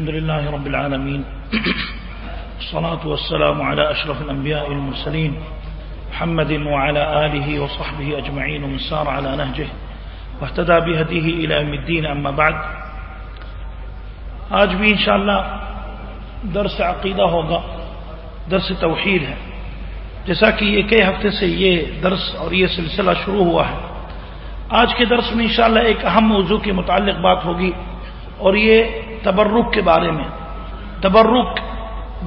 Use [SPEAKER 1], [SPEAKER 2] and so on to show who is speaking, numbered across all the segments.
[SPEAKER 1] الحمد لله رب العالمين. الصلاة والسلام على أشرف الأنبياء المرسلين محمد وعلى آله وصحبه أجمعين ومن سار على نهجه واهتدى بهديه إلى يوم الدين. أما بعد، آج بھی انشاءاللہ درس عقیدہ ہوگا، درس توحید ہے۔ جیسا کہ یہ کئی ہفتے سے یہ درس اور یہ سلسلہ شروع ہوا ہے۔ آج کے درس میں انشاءاللہ ایک اہم موضوع کے متعلق بات ہوگی اور یہ تبرک کے بارے میں، تبرک،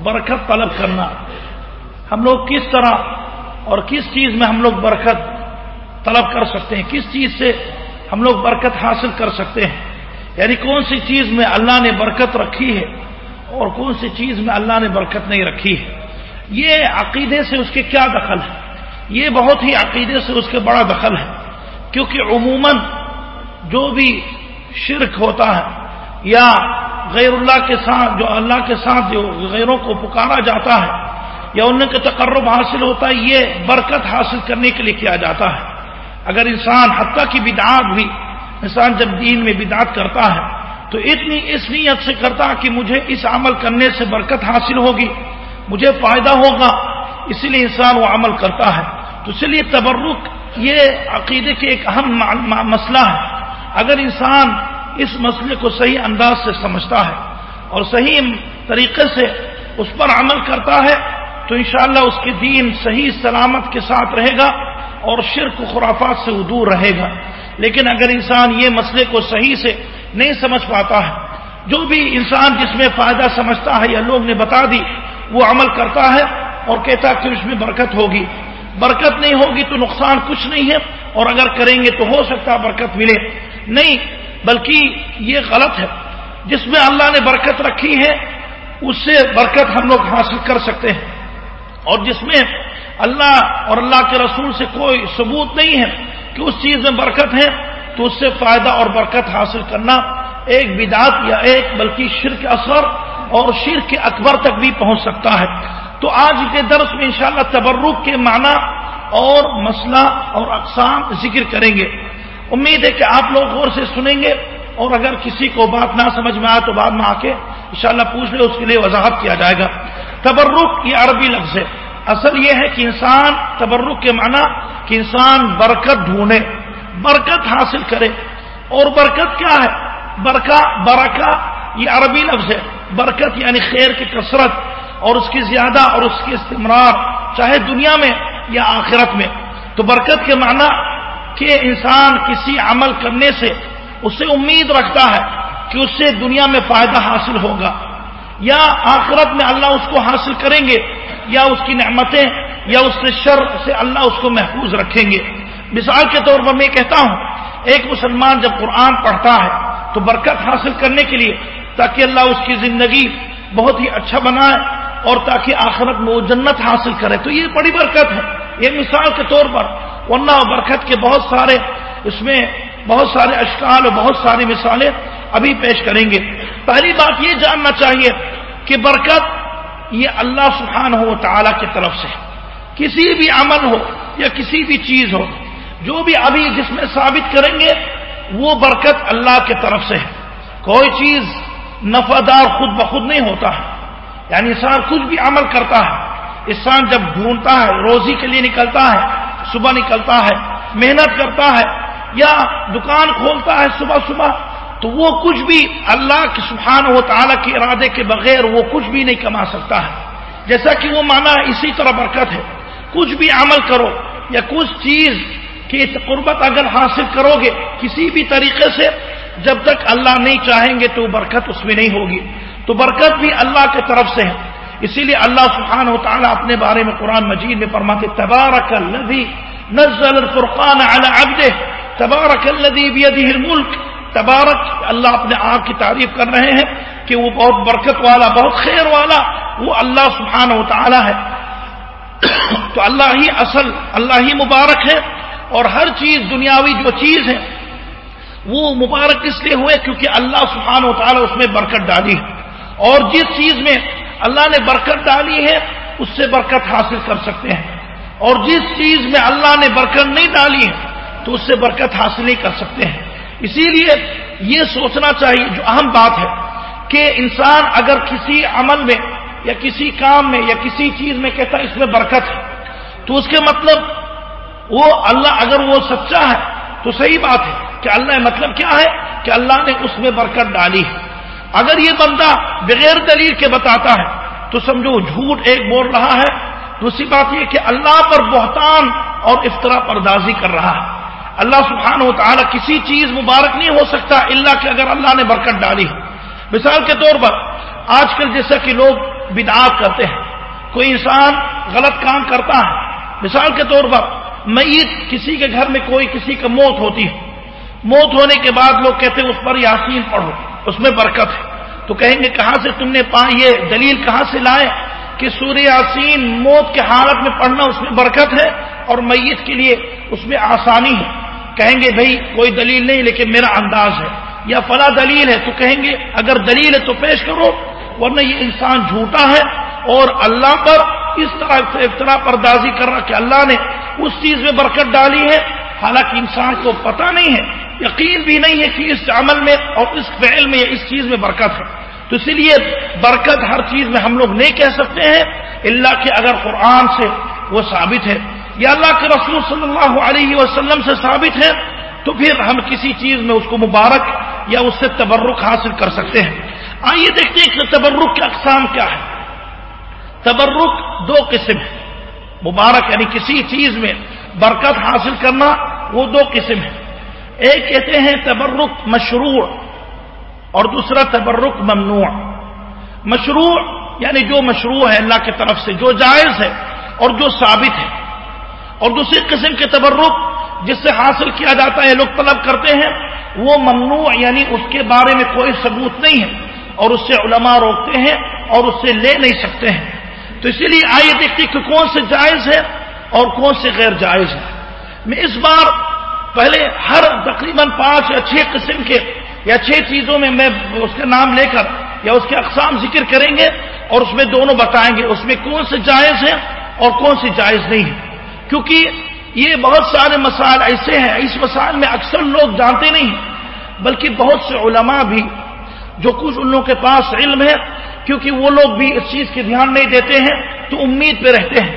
[SPEAKER 1] برکت طلب کرنا۔ ہم لوگ کس طرح اور کس چیز میں ہم لوگ برکت طلب کر سکتے ہیں؟ کس چیز سے ہم لوگ برکت حاصل کر سکتے ہیں؟ یعنی کون سی چیز میں اللہ نے برکت رکھی ہے اور کون سی چیز میں اللہ نے برکت نہیں رکھی ہے؟ یہ عقیدے سے اس کے کیا دخل ہے؟ یہ بہت ہی عقیدے سے اس کے بڑا دخل ہے۔ کیونکہ عموماً جو بھی شرک ہوتا ہے یا غیر اللہ کے ساتھ جو اللہ کے ساتھ جو غیروں کو پکارا جاتا ہے، یا ان کے تقرب حاصل ہوتا ہے، یہ برکت حاصل کرنے کے لیے کیا جاتا ہے۔ اگر انسان حتیٰ کی بدعات بھی انسان جب دین میں بدعات کرتا ہے، تو اتنی اس نیت سے کرتا کہ مجھے اس عمل کرنے سے برکت حاصل ہوگی، مجھے فائدہ ہوگا، اسی لیے انسان وہ عمل کرتا ہے۔ تو اس لیے تبرک یہ عقیدے کے ایک اہم مسئلہ ہے۔ اگر انسان اس مسئلے کو صحیح انداز سے سمجھتا ہے اور صحیح طریقے سے اس پر عمل کرتا ہے، تو انشاءاللہ اس کے دین صحیح سلامت کے ساتھ رہے گا اور شرک و خرافات سے وہ دور رہے گا۔ لیکن اگر انسان یہ مسئلے کو صحیح سے نہیں سمجھ پاتا ہے، جو بھی انسان جس میں فائدہ سمجھتا ہے یا لوگ نے بتا دی، وہ عمل کرتا ہے اور کہتا ہے کہ اس میں برکت ہوگی۔ برکت نہیں ہوگی تو نقصان کچھ نہیں ہے اور اگر کریں گے تو ہو سکتا برکت ملے۔ نہیں بلکہ یہ غلط ہے۔ جس میں اللہ نے برکت رکھی ہے، اس سے برکت ہم لوگ حاصل کر سکتے ہیں۔ اور جس میں اللہ اور اللہ کے رسول سے کوئی ثبوت نہیں ہے کہ اس چیز میں برکت ہے، تو اس سے فائدہ اور برکت حاصل کرنا ایک بدعت یا ایک بلکہ شرک اثر اور شرک کے اکبر تک بھی پہنچ سکتا ہے۔ تو آج کے درس میں انشاءاللہ تبرک کے معنی اور مسئلہ اور اقسام ذکر کریں گے۔ امید ہے کہ آپ لوگ غور سے سنیں گے اور اگر کسی کو بات نہ سمجھ میں آئے تو بعد میں آ کے انشاءاللہ پوچھ لے، اس کے لیے وضاحت کیا جائے گا۔ تبرک یہ عربی لفظ ہے۔ اصل یہ ہے کہ انسان، تبرک کے معنی کہ انسان برکت ڈھونڈے، برکت حاصل کرے۔ اور برکت کیا ہے؟ برکا برکا یہ عربی لفظ ہے۔ برکت یعنی خیر کی کثرت اور اس کی زیادہ اور اس کی استمرار، چاہے دنیا میں یا آخرت میں۔ تو برکت کے معنی کہ انسان کسی عمل کرنے سے اس سے امید رکھتا ہے کہ اس سے دنیا میں فائدہ حاصل ہوگا۔ یا آخرت میں اللہ اس کو حاصل کریں گے، یا اس کی نعمتیں، یا اس سے شر سے اللہ اس کو محفوظ رکھیں گے۔ مثال کے طور پر میں کہتا ہوں، ایک مسلمان جب قرآن پڑھتا ہے تو برکت حاصل کرنے کے لیے تاکہ اللہ اس کی زندگی بہت ہی اچھا بنائے اور تاکہ آخرت میں وہ جنت حاصل کرے۔ تو یہ بڑی برکت ہے۔ یہ مثال کے طور پر ورنہ برکت کے بہت سارے اس میں بہت سارے اشکال اور بہت ساری مثالیں ابھی پیش کریں گے۔ پہلی بات یہ جاننا چاہیے کہ برکت یہ اللہ سبحانہ ہو تعالی کی طرف سے کسی بھی عمل ہو یا کسی بھی چیز ہو، جو بھی ابھی جس میں ثابت کریں گے، وہ برکت اللہ کی طرف سے ہے۔ کوئی چیز نفادار خود بخود نہیں ہوتا ہے۔ یعنی انسان کچھ بھی عمل کرتا ہے، انسان جب ڈھونڈتا ہے، روزی کے لیے نکلتا ہے صبح نکلتا ہے، محنت کرتا ہے یا دکان کھولتا ہے صبح صبح، تو وہ کچھ بھی اللہ کے سبحانہ و تعالیٰ کے ارادے کے بغیر وہ کچھ بھی نہیں کما سکتا ہے۔ جیسا کہ وہ مانا اسی طرح برکت ہے۔ کچھ بھی عمل کرو یا کچھ چیز کی قربت اگر حاصل کرو گے کسی بھی طریقے سے، جب تک اللہ نہیں چاہیں گے تو برکت اس میں نہیں ہوگی۔ تو برکت بھی اللہ کی طرف سے ہے۔ اسی لیے اللہ سبحانہ و تعالیٰ اپنے بارے میں قرآن مجید میں فرماتے تبارک الذی نزل الفرقان على عبده تبارک الذی بیدہ الملک. تبارک، اللہ اپنے آپ کی تعریف کر رہے ہیں کہ وہ بہت برکت والا، بہت خیر والا وہ اللہ سبحانہ و تعالیٰ ہے۔ تو اللہ ہی اصل، اللہ ہی مبارک ہے اور ہر چیز دنیاوی جو چیز ہے، وہ مبارک اس لیے ہوئے کیونکہ اللہ سبحانہ و تعالیٰ اس میں برکت ڈالی ہے۔ اور جس چیز میں اللہ نے برکت ڈالی ہے، اس سے برکت حاصل کر سکتے ہیں۔ اور جس چیز میں اللہ نے برکت نہیں ڈالی ہے، تو اس سے برکت حاصل نہیں کر سکتے ہیں۔ اسی لیے یہ سوچنا چاہیے، جو اہم بات ہے، کہ انسان اگر کسی عمل میں یا کسی کام میں یا کسی چیز میں کہتا ہے اس میں برکت ہے، تو اس کے مطلب وہ اللہ اگر وہ سچا ہے، تو صحیح بات ہے کہ اللہ مطلب کیا ہے؟ کہ اللہ نے اس میں برکت ڈالی ہے۔ اگر یہ بندہ بغیر دلیل کے بتاتا ہے، تو سمجھو جھوٹ ایک بول رہا ہے۔ دوسری بات یہ کہ اللہ پر بہتان اور افطرا پردازی کر رہا ہے۔ اللہ سبحانہ و تعالی کسی چیز مبارک نہیں ہو سکتا اللہ کہ اگر اللہ نے برکت ڈالی۔ مثال کے طور پر، آج کل جیسا کہ لوگ بدعات کرتے ہیں، کوئی انسان غلط کام کرتا ہے۔ مثال کے طور پر، میت کسی کے گھر میں کوئی، کسی کا موت ہوتی ہے۔ موت ہونے کے بعد لوگ کہتے ہیں، اس پر یاسین پڑھو۔ اس میں برکت ہے۔ تو کہیں گے کہاں سے تم نے پا، یہ دلیل کہاں سے لائے کہ سور یاسین موت کے حالت میں پڑھنا اس میں برکت ہے اور میت کے لیے اس میں آسانی ہے۔ کہیں گے بھائی کوئی دلیل نہیں لیکن میرا انداز ہے۔ یا فلاں دلیل ہے تو کہیں گے اگر دلیل ہے تو پیش کرو ورنہ یہ انسان جھوٹا ہے اور اللہ پر اس طرح سے افطرا پردازی کر رہا کہ اللہ نے اس چیز میں برکت ڈالی ہے حالانکہ انسان کو پتہ نہیں ہے، یقین بھی نہیں ہے کہ اس عمل میں اور اس فعل میں اس چیز میں برکت ہے۔ تو اسی لیے برکت ہر چیز میں ہم لوگ نہیں کہہ سکتے ہیں اللہ کے اگر قرآن سے وہ ثابت ہے۔ یا اللہ کے رسول صلی اللہ علیہ وسلم سے ثابت ہے، تو پھر ہم کسی چیز میں اس کو مبارک یا اس سے تبرک حاصل کر سکتے ہیں۔ آئیے دیکھتے ہیں کہ تبرک کی اقسام کیا ہے تبرک دو قسم ہے مبارک یعنی کسی چیز میں برکت حاصل کرنا وہ دو قسم ہے ایک کہتے ہیں تبرک مشروع اور دوسرا تبرک ممنوع۔ مشروع یعنی جو مشروع ہے اللہ کی طرف سے، جو جائز ہے اور جو ثابت ہے۔ اور دوسری قسم کے تبرک جس سے حاصل کیا جاتا ہے، لوگ طلب کرتے ہیں، وہ ممنوع یعنی اس کے بارے میں کوئی ثبوت نہیں ہے اور اس سے علماء روکتے ہیں اور اس سے لے نہیں سکتے ہیں۔ تو اسی لیے آئیے دیکھتے کہ کون سے جائز ہے اور کون سے غیر جائز ہے؟ میں اس بار پہلے ہر تقریباً پانچ یا چھ قسم کے یا چھ چیزوں میں میں اس کا نام لے کر یا اس کے اقسام ذکر کریں گے اور اس میں دونوں بتائیں گے اس میں کون سے جائز ہیں اور کون سے جائز نہیں ہے کیونکہ یہ بہت سارے مسائل ایسے ہیں، اس مسائل میں اکثر لوگ جانتے نہیں بلکہ بہت سے علماء بھی جو کچھ ان لوگوں کے پاس علم ہے، کیونکہ وہ لوگ بھی اس چیز کے دھیان نہیں دیتے ہیں، تو امید پہ رہتے ہیں۔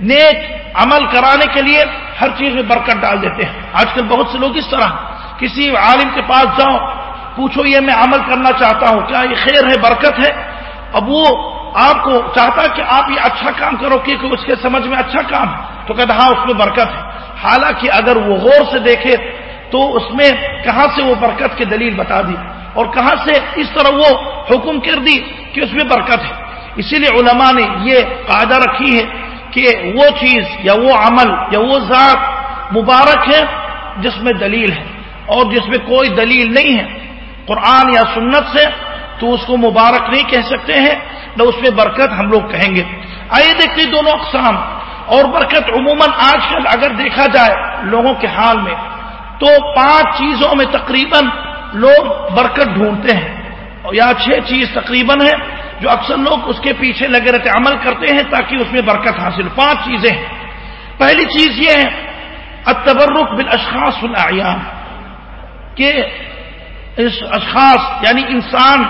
[SPEAKER 1] نیک عمل کرانے کے لیے ہر چیز میں برکت ڈال دیتے ہیں۔ آج کل بہت سے لوگ اس طرح کسی عالم کے پاس جاؤ، پوچھو یہ میں عمل کرنا چاہتا ہوں، کیا یہ خیر ہے، برکت ہے؟ اب وہ آپ کو چاہتا ہے کہ آپ یہ اچھا کام کرو، کیونکہ اس کے سمجھ میں اچھا کام ہے۔ تو کہتا ہاں اس میں برکت ہے۔ حالانکہ اگر وہ غور سے دیکھے، تو اس میں کہاں سے وہ برکت کی دلیل بتا دی؟ اور کہاں سے اس طرح وہ حکم کر دی کہ اس میں برکت ہے؟ اسی لیے علماء نے یہ قاعدہ رکھی ہے کہ وہ چیز یا وہ عمل یا وہ ذات مبارک ہے جس میں دلیل ہے اور جس میں کوئی دلیل نہیں ہے قرآن یا سنت سے تو اس کو مبارک نہیں کہہ سکتے ہیں، نہ اس میں برکت ہم لوگ کہیں گے۔ آئیے دیکھتے دونوں اقسام۔ اور برکت عموماً آج کل اگر دیکھا جائے لوگوں کے حال میں، تو پانچ چیزوں میں تقریباً لوگ برکت ڈھونڈتے ہیں۔ یا چھ چیز تقریباً ہے جو اکثر لوگ اس کے پیچھے لگے رہتے عمل کرتے ہیں تاکہ اس میں برکت حاصل پانچ چیزیں ہیں۔ پہلی چیز یہ ہے، التبرک بالاشخاص الاعیان، کہ اس اشخاص یعنی انسان،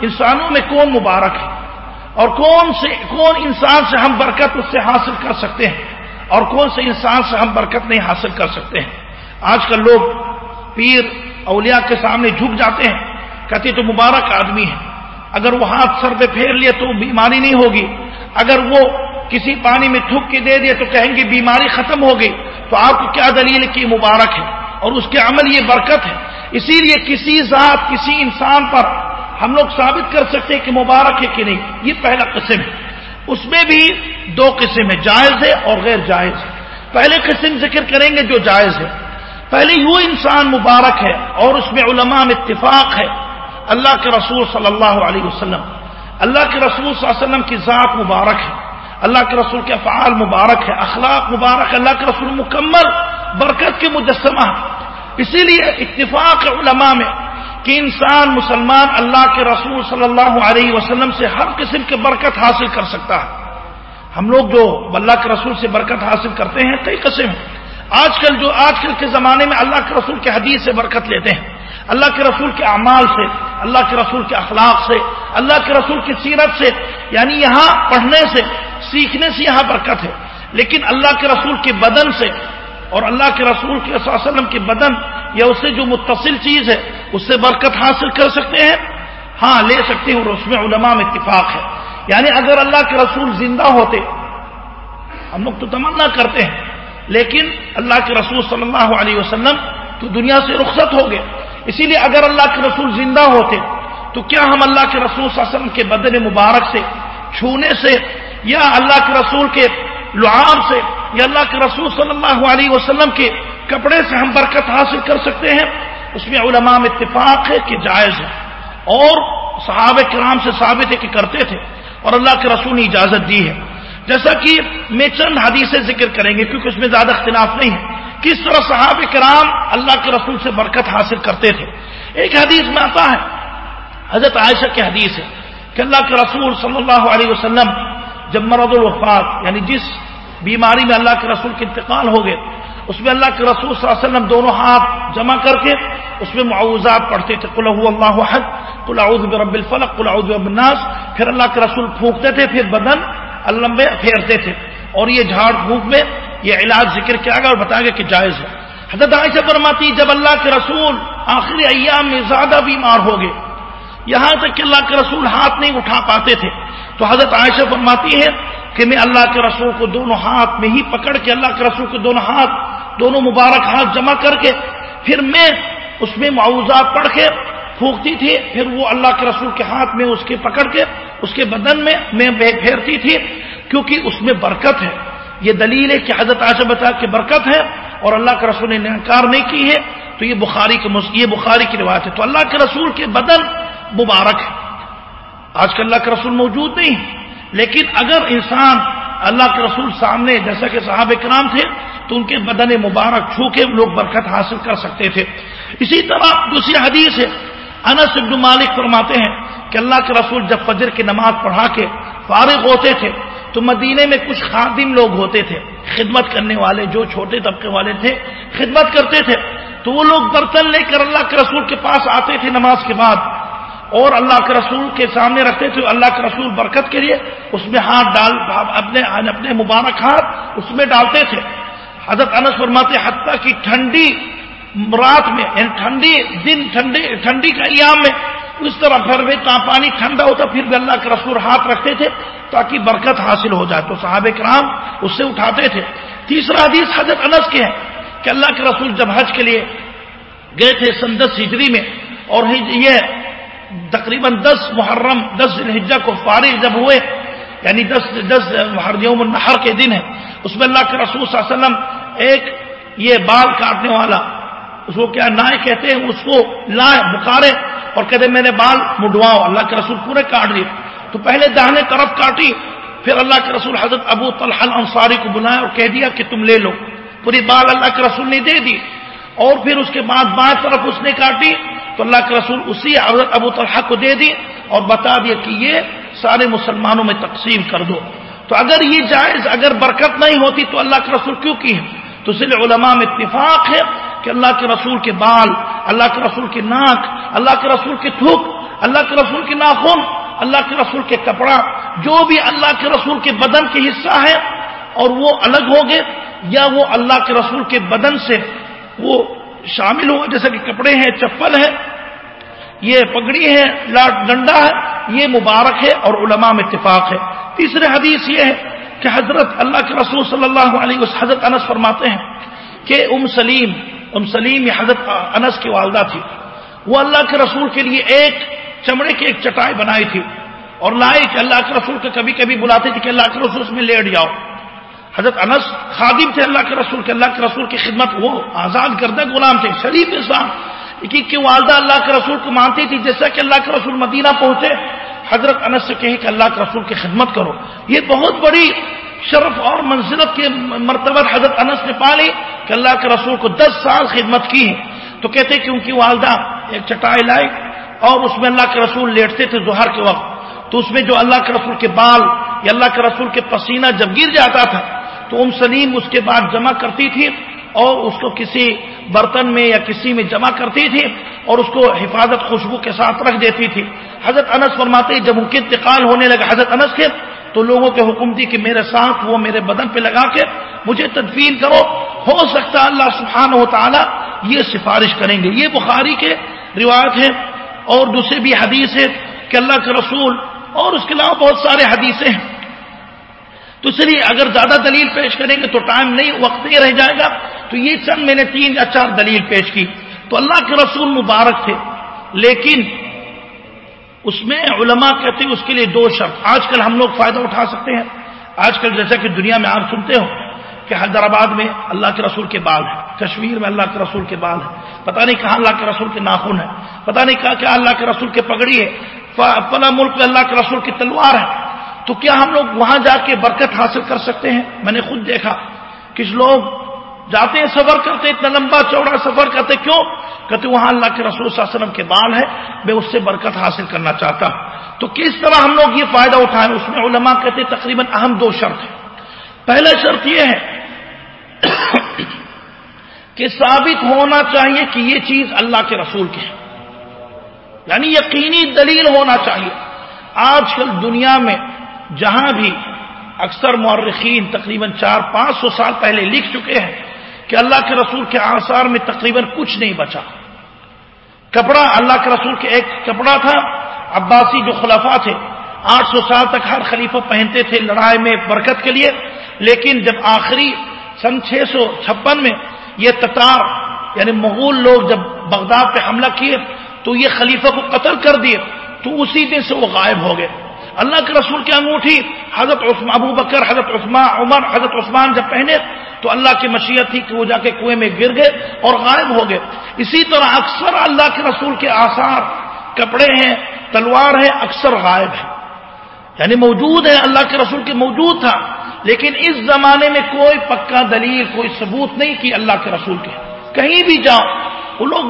[SPEAKER 1] انسانوں میں کون مبارک ہے، اور کون سے، کون انسان سے ہم برکت اس سے حاصل کر سکتے ہیں، اور کون سے انسان سے ہم برکت نہیں حاصل کر سکتے ہیں۔ آج کل لوگ پیر، اولیاء کے سامنے جھک جاتے ہیں، کہتے تو مبارک آدمی ہے۔ اگر وہ ہاتھ سر پہ پھیر لیا تو بیماری نہیں ہوگی۔ اگر وہ کسی پانی میں تھوک کے دے دیا تو کہیں گے بیماری ختم ہو گئی تو آپ کو کیا دلیل کی مبارک ہے؟ اور اس کے عمل یہ برکت ہے۔ اسی لیے کسی ذات، کسی انسان پر ہم لوگ ثابت کر سکتے ہیں کہ مبارک ہے کہ نہیں۔ یہ پہلا قسم ہے۔ اس میں بھی دو قسم ہے جائز ہے اور غیر جائز ہے۔ پہلے قسم ذکر کریں گے جو جائز ہے۔ پہلے وہ انسان مبارک ہے اور اس میں علماء میں اتفاق ہے۔ اللہ کے رسول صلی اللہ علیہ وسلم۔ اللہ کے رسول صلی اللہ علیہ وسلم کی ذات مبارک ہے۔ اللہ کے رسول کے افعال مبارک ہے۔ اخلاق مبارک اللہ کے رسول مکمل، برکت کے مجسمہ۔ اسی لیے اتفاق علماء میں کہ انسان، مسلمان اللہ کے رسول صلی اللہ علیہ وسلم سے ہر قسم کی برکت حاصل کر سکتا ہے۔ ہم لوگ جو اللہ کے رسول سے برکت حاصل کرتے ہیں، کئی قسم آج کل جو، آج کل کے زمانے میں اللہ کے رسول کے حدیث سے برکت لیتے ہیں۔ اللہ کے رسول کے اعمال سے، اللہ کے رسول کے اخلاق سے، اللہ کے رسول کی سیرت سے یعنی یہاں پڑھنے سے، سیکھنے سے یہاں برکت ہے۔ لیکن اللہ کے رسول کے بدن سے اور اللہ کے رسول کے وسلم کے بدن یا اس سے جو متصل چیز ہے، اس سے برکت حاصل کر سکتے ہیں۔ ہاں لے سکتے ہیں اور اس میں علماء میں اتفاق ہے۔ یعنی اگر اللہ کے رسول زندہ ہوتے، ہم لوگ تو تمنا کرتے ہیں، لیکن اللہ کے رسول صلی اللہ علیہ وسلم تو دنیا سے رخصت ہو گئے۔ اسی لیے اگر اللہ کے رسول زندہ ہوتے، تو کیا ہم اللہ کے رسول صلی اللہ علیہ وسلم کے بدن مبارک سے، چھونے سے، یا اللہ کے رسول کے لعاب سے، یا اللہ کے رسول صلی اللہ علیہ وسلم کے کپڑے سے ہم برکت حاصل کر سکتے ہیں؟ اس میں علماء میں اتفاق ہے کہ جائز ہے۔ اور صحابہ کرام سے ثابت ہے کہ کرتے تھے، اور اللہ کے رسول نے اجازت دی ہے۔ جیسا کہ میں چند حدیثیں ذکر کریں گے، کیونکہ اس میں زیادہ اختلاف نہیں ہے۔ کس طرح صحابہ کرام اللہ کے رسول سے برکت حاصل کرتے تھے۔ ایک حدیث میں آتا ہے، حضرت عائشہ کی حدیث ہے کہ اللہ کے رسول صلی اللہ علیہ وسلم جب مرد الوفات یعنی جس بیماری میں اللہ کے رسول کے انتقال ہو گئے، اس میں اللہ کے رسول صلی اللہ علیہ وسلم دونوں ہاتھ جمع کر کے اس میں معاوضات پڑھتے تھے۔ قل اللہ حد قل اعوذ برب الفلق، قل اعوذ برب الناس۔ پھر اللہ کے رسول پھونکتے تھے، پھر بدن اللہ میں پھیرتے تھے۔ اور یہ جھاڑ پھونک میں یہ علاج ذکر کیا گیا اور بتایا گیا کہ جائز ہے۔ حضرت عائشہ فرماتی جب اللہ کے رسول آخری ایام میں زیادہ بیمار ہو گئے، یہاں تک کہ اللہ کے رسول ہاتھ نہیں اٹھا پاتے تھے۔ تو حضرت عائشہ فرماتی ہے کہ میں اللہ کے رسول کو دونوں ہاتھ میں ہی پکڑ کے اللہ کے رسول کو دونوں ہاتھ، دونوں مبارک ہاتھ جمع کر کے پھر میں اس میں معاوضات پڑھ کے پھونکتی تھی، پھر وہ اللہ کے رسول کے ہاتھ میں اس کے پکڑ کے، اس کے بدن میں میں پھیرتی تھی، کیونکہ اس میں برکت ہے۔ یہ دلیل ہے کہ حضرت آشا بتا کہ برکت ہے اور اللہ کے رسول نے انکار نہیں کی ہے، تو یہ بخاری کے یہ بخاری کی روایت ہے۔ تو اللہ کے رسول کے بدن مبارک ہے آج کل اللہ کے رسول موجود نہیں لیکن اگر انسان اللہ کے رسول سامنے جیسا کہ صحابہ کرام تھے، تو ان کے بدن مبارک چھو کے لوگ برکت حاصل کر سکتے تھے۔ اسی طرح دوسری حدیث ہے، انس ابن مالک فرماتے ہیں کہ اللہ کے رسول جب فجر کی نماز پڑھا کے فارغ ہوتے تھے تو مدینے میں کچھ خادم لوگ ہوتے تھے، خدمت کرنے والے، جو چھوٹے طبقے والے تھے، خدمت کرتے تھے۔ تو وہ لوگ برتن لے کر اللہ کے رسول کے پاس آتے تھے نماز کے بعد۔ اور اللہ کے رسول کے سامنے رکھتے تھے، اللہ کے رسول برکت کے لیے اس میں ہاتھ ڈال، اپنے اپنے مبارک ہاتھ اس میں ڈالتے تھے۔ حضرت انس فرماتے، حتیٰ کی ٹھنڈی رات میں یعنی ٹھنڈی دن، ٹھنڈی ٹھنڈی کا ایام میں اس طرح پھر بھی پانی ٹھنڈا ہوتا، پھر بھی اللہ کے رسول ہاتھ رکھتے تھے تاکہ برکت حاصل ہو جائے۔ تو صحاب کرام اس سے اٹھاتے تھے۔ تیسرا حدیث حضرت انس کے ہے کہ اللہ کے رسول جب حج کے لیے گئے تھے سن دس ہجری میں، اور یہ تقریباً دس محرم، دس الحجہ کو فارغ جب ہوئے یعنی دس دس یوم النحر کے دن ہے، اس میں اللہ کے رسول صلی اللہ علیہ وسلم ایک یہ بال کاٹنے والا، اس کو کیا نائے کہتے ہیں، اس کو لائے بخارے اور کہتے میں نے بال مڈواؤ اللہ کے رسول پورے کاٹ دیے۔ تو پہلے داہنے طرف کاٹی، پھر اللہ کے رسول حضرت ابو طلحہ انصاری کو بلایا اور کہہ دیا کہ تم لے لو۔ پوری بال اللہ کے رسول نے دے دی۔ اور پھر اس کے بعد بائیں طرف اس نے کاٹی، تو اللہ کے رسول اسی حضرت ابو طلحہ کو دے دی اور بتا دیا کہ یہ سارے مسلمانوں میں تقسیم کر دو۔ تو اگر یہ جائز، اگر برکت نہیں ہوتی تو اللہ کے رسول کیوں کی ہے تو اس لیے علماء میں اتفاق ہے۔ کہ اللہ کے رسول کے بال، اللہ کے رسول کی ناک، اللہ کے رسول کی تھوک، اللہ کے رسول کی ناخن، اللہ کے رسول کے کپڑا، جو بھی اللہ کے رسول کے بدن کے حصہ ہے اور وہ الگ ہو گئے یا وہ اللہ کے رسول کے بدن سے وہ شامل ہوا جیسے کہ کپڑے ہیں، چپل ہے یہ پگڑی ہے لاٹ ڈنڈا ہے، یہ مبارک ہے اور علماء میں اتفاق ہے۔ تیسرے حدیث یہ ہے کہ حضرت اللہ کے رسول صلی اللہ علیہ وسلم، حضرت انس فرماتے ہیں کہ ام سلیم ام سلیم یہ حضرت انس کی والدہ تھی۔ وہ اللہ کے رسول کے لیے ایک چمڑے کی ایک چٹائی بنائی تھی اور لائی کہ اللہ کے رسول کو کبھی کبھی بلاتے تھے کہ اللہ کے رسول اس میں لیٹ جاؤ۔ حضرت انس خادم تھے اللہ کے رسول کے، اللہ کے رسول کی خدمت، وہ آزاد کردہ غلام تھے، شریف انسان۔ کی والدہ اللہ کے رسول کو مانتی تھی جیسا کہ اللہ کے رسول مدینہ پہنچے۔ حضرت انس سے کہے کہ اللہ کے رسول کی خدمت کرو۔ یہ بہت بڑی شرف اور منزلت کے مرتبہ حضرت انس نے پالی کہ اللہ کے رسول کو دس سال خدمت کی تو کہتے کہ ان کی والدہ ایک چٹائی لائی اور اس میں اللہ کے رسول لیٹتے تھے ظہر کے وقت۔ تو اس میں جو اللہ کے رسول کے بال یا اللہ کے رسول کے پسینہ جب گر جاتا تھا تو ام سلیم اس کے بعد جمع کرتی تھی اور اس کو کسی برتن میں یا کسی میں جمع کرتی تھی اور اس کو حفاظت خوشبو کے ساتھ رکھ دیتی تھی۔ حضرت انس فرماتے جب ان کے انتقال ہونے لگا حضرت انس کے تو لوگوں کے حکم دی کہ میرے ساتھ وہ میرے بدن پہ لگا کے مجھے تدفین کرو۔ ہو سکتا اللہ سبحانہ و تعالی یہ سفارش کریں گے۔ یہ بخاری کے روایت ہے اور دوسرے بھی حدیث ہے کہ اللہ کے رسول اور اس کے علاوہ بہت سارے حدیثیں ہیں۔ تو اس لیے اگر زیادہ دلیل پیش کریں گے تو ٹائم نہیں، وقت نہیں رہ جائے گا۔ تو یہ چند میں نے تین یا چار دلیل پیش کی۔ تو اللہ کے رسول مبارک تھے، لیکن اس میں علماء کہتے ہیں اس کے لیے دو شرط۔ آج کل ہم لوگ فائدہ اٹھا سکتے ہیں۔ آج کل جیسا کہ دنیا میں آپ سنتے ہو کہ حیدرآباد میں اللہ کے رسول کے بال ہے کشمیر میں اللہ کے رسول کے بال ہے پتہ نہیں کہاں اللہ کے رسول کے ناخن ہے پتہ نہیں کہا کہ اللہ کے رسول کے پگڑی ہے فلاں ملک میں اللہ کے رسول کی تلوار ہے۔ تو کیا ہم لوگ وہاں جا کے برکت حاصل کر سکتے ہیں؟ میں نے خود دیکھا۔ کچھ لوگ جاتے ہیں سفر کرتے اتنا لمبا چوڑا سفر کرتے کیوں؟ کہتے وہاں اللہ کے رسول صلی اللہ علیہ وسلم کے بال ہے میں اس سے برکت حاصل کرنا چاہتا ہوں۔ تو کس طرح ہم لوگ یہ فائدہ اٹھائیں؟ اس میں علماء کہتے تقریباً اہم دو شرط ہیں۔ پہلا شرط یہ ہے کہ ثابت ہونا چاہیے کہ یہ چیز اللہ کے رسول کی ہے۔ یعنی یقینی دلیل ہونا چاہیے۔ آج کل دنیا میں جہاں بھی اکثر مورخین تقریباً چار پانچ سو سال پہلے لکھ چکے ہیں کہ اللہ کے رسول کے آثار میں تقریباً کچھ نہیں بچا۔ کپڑا اللہ کے رسول کے ایک کپڑا تھا، عباسی جو خلافہ تھے۔ آٹھ سو سال تک ہر خلیفہ پہنتے تھے لڑائی میں برکت کے لیے، لیکن جب آخری سن چھ سو چھپن میں یہ تتار یعنی مغول لوگ جب بغداد پہ حملہ کیے تو یہ خلیفہ کو قتل کر دیے تو اسی دن سے وہ غائب ہو گئے۔ اللہ کے رسول کی انگوٹھی، حضرت عثمان ابو بکر، حضرت عثمان، عمر، حضرت عثمان جب پہنے تو اللہ کی مشیت تھی کہ وہ جا کے کنویں میں گر گئے اور غائب ہو گئے۔ اسی طرح اکثر اللہ کے رسول کے آثار کپڑے ہیں، تلوار ہے، اکثر غائب ہے۔ یعنی موجود ہے، اللہ کے رسول کے موجود تھا، لیکن اس زمانے میں کوئی پکا دلیل، کوئی ثبوت نہیں کی اللہ کے رسول کے۔ کہیں بھی جاؤ، وہ لوگ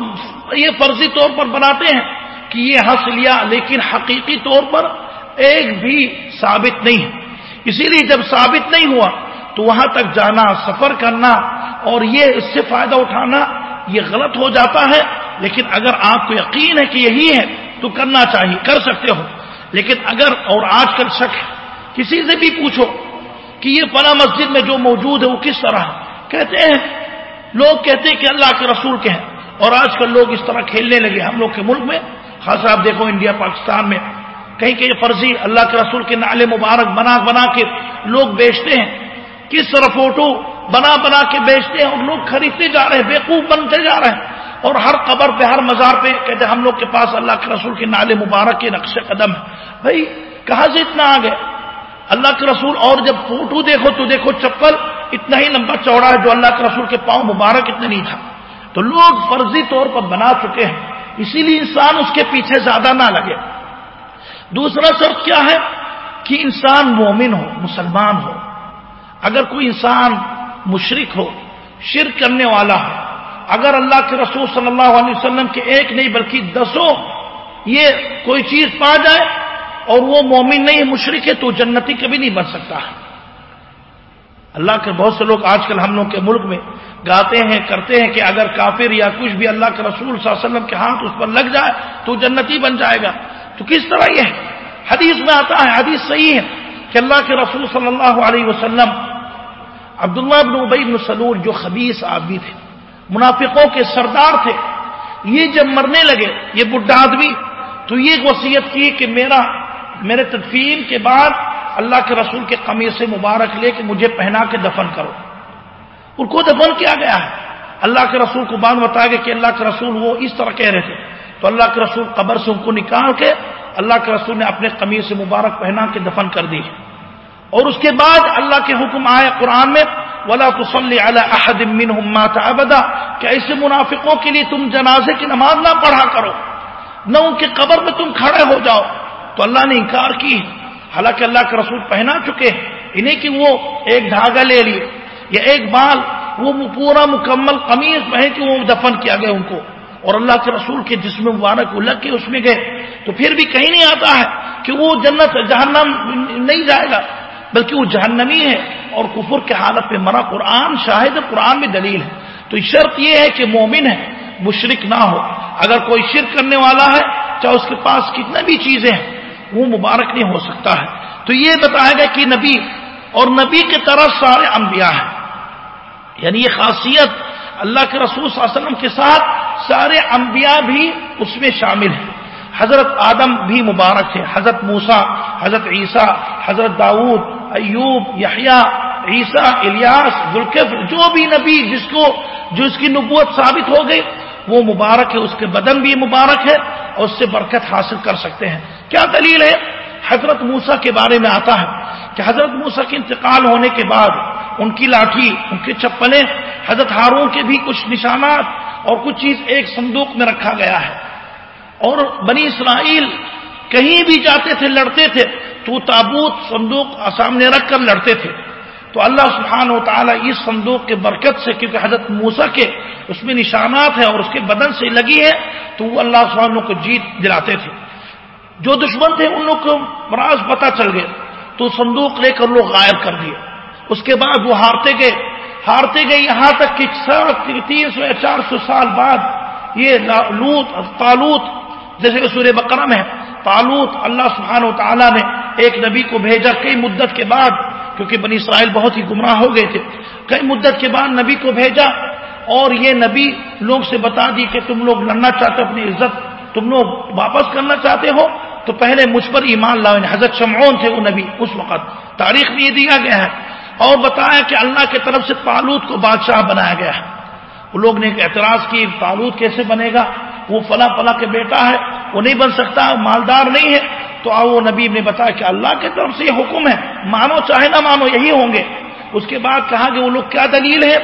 [SPEAKER 1] یہ فرضی طور پر بناتے ہیں کہ یہ ہنس لیا، لیکن حقیقی طور پر ایک بھی ثابت نہیں ہے۔ اسی لیے جب ثابت نہیں ہوا، تو وہاں تک جانا، سفر کرنا اور یہ اس سے فائدہ اٹھانا، یہ غلط ہو جاتا ہے۔ لیکن اگر آپ کو یقین ہے کہ یہی ہے، تو کرنا چاہیے، کر سکتے ہو۔ لیکن اگر اور آج کل شک کسی سے بھی پوچھو کہ یہ فلاں مسجد میں جو موجود ہے، وہ کس طرح کہتے ہیں، لوگ کہتے ہیں کہ اللہ کے رسول کے ہیں۔ اور آج کل لوگ اس طرح کھیلنے لگے، ہم لوگ کے ملک میں، خاص آپ دیکھو انڈیا، پاکستان میں۔ کہیں کہ یہ فرضی اللہ کے رسول کے نعل مبارک بنا بنا کے لوگ بیچتے ہیں۔ کس طرح فوٹو بنا بنا کے بیچتے ہیں اور لوگ خریدتے جا رہے ہیں، بیوقوف بنتے جا رہے ہیں۔ اور ہر قبر پہ، ہر مزار پہ کہتے ہیں، ہم لوگ کے پاس اللہ کے رسول کے نعل مبارک کے نقش قدم ہے بھائی، کہاں سے اتنا آ گئے اللہ کے رسول، اور جب فوٹو دیکھو تو دیکھو چپل اتنا ہی لمبا چوڑا ہے جو اللہ کے رسول کے پاؤں مبارک اتنا نہیں تھا۔ تو لوگ فرضی طور پر بنا چکے ہیں، اسی لیے انسان اس کے پیچھے زیادہ نہ لگے۔ دوسرا شرط کیا ہے کہ انسان مومن ہو، مسلمان ہو۔ اگر کوئی انسان مشرق ہو، شرک کرنے والا ہو، اگر اللہ کے رسول صلی اللہ علیہ وسلم کے ایک نہیں بلکہ دسوں یہ کوئی چیز پا جائے اور وہ مومن نہیں مشرق ہے، تو جنتی کبھی نہیں بن سکتا۔ ہے اللہ کے بہت سے لوگ آج کل ہم لوگ کے ملک میں گاتے ہیں، کرتے ہیں کہ اگر کافر یا کچھ بھی اللہ کے رسول صلی اللہ علیہ وسلم کے ہاتھ اس پر لگ جائے تو جنتی بن جائے گا۔ تو کس طرح یہ ہے؟ حدیث میں آتا ہے، حدیث صحیح ہے کہ اللہ کے رسول صلی اللہ علیہ وسلم، عبداللہ بن ابئی بن سلور جو خبیص آدمی تھے، منافقوں کے سردار تھے، یہ جب مرنے لگے، یہ بڈھا آدمی، تو یہ وصیت کی کہ میرا، میرے تدفین کے بعد اللہ کے رسول کے قمیص سے مبارک لے کے مجھے پہنا کے دفن کرو۔ ان کو دفن کیا گیا ہے؟ اللہ کے رسول کو بعد بتایا گیا کہ اللہ کے رسول وہ اس طرح کہہ رہے تھے۔ تو اللہ کے رسول قبر سے ان کو نکال کے اللہ کے رسول نے اپنے قمیص سے مبارک پہنا کے دفن کر دی اور اس کے بعد اللہ کے حکم آئے قرآن میں، ولا تسلی ابدا کہ ایسے منافقوں کے لیے تم جنازے کی نماز نہ پڑھا کرو۔ نہ ان کے قبر میں تم کھڑے ہو جاؤ۔ تو اللہ نے انکار کی۔ حالانکہ اللہ کے رسول پہنا چکے انہیں کہ وہ ایک دھاگا لے لیے۔ یا ایک بال، وہ پورا مکمل قمیض پہن کے وہ دفن کیا گیا ان کو۔ اور اللہ کے رسول کے جسم مبارک لگ کے اس میں گئے۔ تو پھر بھی کہیں نہیں آتا ہے کہ وہ جنت جہنم نہیں جائے گا، بلکہ وہ جہنمی ہے اور کفر کے حالت میں مرا۔ قرآن شاہد قرآن میں دلیل ہے۔ تو شرط یہ ہے کہ مومن ہے مشرق نہ ہو۔ اگر کوئی شرک کرنے والا ہے، چاہے اس کے پاس کتنا بھی چیزیں ہیں، وہ مبارک نہیں ہو سکتا ہے۔ تو یہ بتایا گیا کہ نبی اور نبی کی طرف سارے انبیاء ہیں۔ یعنی یہ خاصیت اللہ کے رسول صلی اللہ علیہ وسلم کے ساتھ سارے انبیاء بھی اس میں شامل ہیں۔ حضرت آدم بھی مبارک ہے۔ حضرت موسا حضرت عیسیٰ، حضرت داؤد، ایوب، یحییٰ، عیسیٰ، الیاس ذوالکفر جو بھی نبی جس کو، جو اس کی نبوت ثابت ہو گئی، وہ مبارک ہے۔ اس کے بدن بھی مبارک ہے اور اس سے برکت حاصل کر سکتے ہیں۔ کیا دلیل ہے؟ حضرت موسا کے بارے میں آتا ہے کہ حضرت موسا کے انتقال ہونے کے بعد ان کی لاٹھی، ان کے چپلیں، حضرت ہاروں کے بھی کچھ نشانات اور کچھ چیز ایک صندوق میں رکھا گیا ہے۔ اور بنی اسرائیل کہیں بھی جاتے تھے، لڑتے تھے، تو تابوت صندوق سامنے رکھ کر لڑتے تھے۔ تو اللہ سبحانہ و تعالیٰ اس صندوق کے برکت سے، کیونکہ حضرت موسا کے اس میں نشانات ہیں اور اس کے بدن سے لگی ہے تو وہ اللہ سبحانہ کو جیت دلاتے تھے۔ جو دشمن تھے، ان لوگ کو راز پتا چل گئے۔ تو صندوق لے کر لوگ غائب کر دیے۔ اس کے بعد وہ ہارتے گئے۔ ہارتے گئے یہاں تک کہ تین سو یا چار سو سال بعد یہ لوت تالوت جیسے کہ سورہ بکرا میں تالوت اللہ سبحانہ و تعالیٰ نے ایک نبی کو بھیجا کئی مدت کے بعد، کیونکہ بنی اسرائیل بہت ہی گمراہ ہو گئے تھے، کئی مدت کے بعد نبی کو بھیجا اور یہ نبی لوگ سے بتا دی کہ تم لوگ لڑنا چاہتے اپنی عزت تم لوگ واپس کرنا چاہتے ہو۔ تو پہلے مجھ پر ایمان لاؤ یعنی حضرت شمعون تھے وہ نبی، اس وقت تاریخ میں یہ دیا گیا ہے۔ اور بتایا کہ اللہ کی طرف سے تالوت کو بادشاہ بنایا گیا ہے۔ وہ لوگ نے ایک اعتراض کی تالوت کیسے بنے گا؟ وہ فلاں فلاں کے بیٹا ہے، وہ نہیں بن سکتا، مالدار نہیں ہے۔ تو آؤ وہ نبی نے بتایا کہ اللہ کی طرف سے یہ حکم ہے، مانو چاہے نہ مانو، یہی ہوں گے۔ اس کے بعد کہا کہ وہ لوگ کیا دلیل ہے؟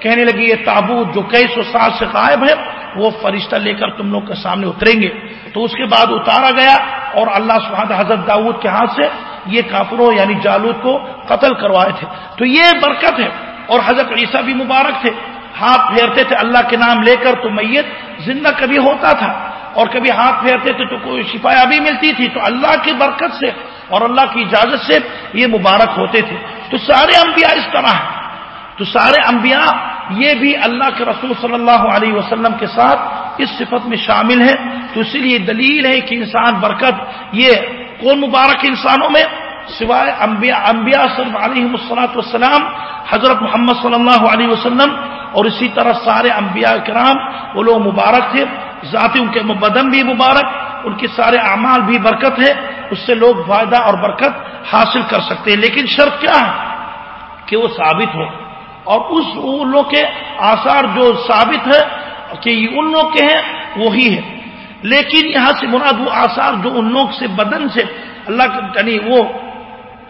[SPEAKER 1] کہنے لگی، یہ تابوت جو کئی سو سال سے غائب ہے، وہ فرشتہ لے کر تم لوگ کے سامنے اتریں گے۔ تو اس کے بعد اتارا گیا اور اللہ سبحانہ حضرت داود کے ہاتھ سے یہ کافروں یعنی جالود کو قتل کروائے تھے۔ تو یہ برکت ہے۔ اور حضرت عیسیٰ بھی مبارک تھے۔ ہاتھ پھیرتے تھے اللہ کے نام لے کر تو میت زندہ کبھی ہوتا تھا۔ اور کبھی ہاتھ پھیرتے تھے تو کوئی شفایا بھی ملتی تھی۔ تو اللہ کی برکت سے اور اللہ کی اجازت سے یہ مبارک ہوتے تھے۔ تو سارے انبیاء اس طرح ہیں۔ تو سارے انبیاء یہ بھی اللہ کے رسول صلی اللہ علیہ وسلم کے ساتھ اس صفت میں شامل ہے تو اسی لیے دلیل ہے کہ انسان برکت یہ کون مبارک انسانوں میں، سوائے انبیاء انبیاء صلی علیہ وسلط وسلام حضرت محمد صلی اللہ علیہ وسلم اور اسی طرح سارے انبیاء کرام، وہ لوگ مبارک تھے، ذاتی ان کے بدن بھی مبارک، ان کے سارے اعمال بھی برکت ہے اس سے لوگ فائدہ اور برکت حاصل کر سکتے ہیں۔ لیکن شرط کیا ہے؟ کہ وہ ثابت ہو۔ اور اس لوگ کے آثار جو ثابت ہے، کہ ان لوگ کے ہیں، وہی ہے۔ لیکن یہاں سے مراد وہ آثار جو ان لوگ سے بدن سے اللہ یعنی وہ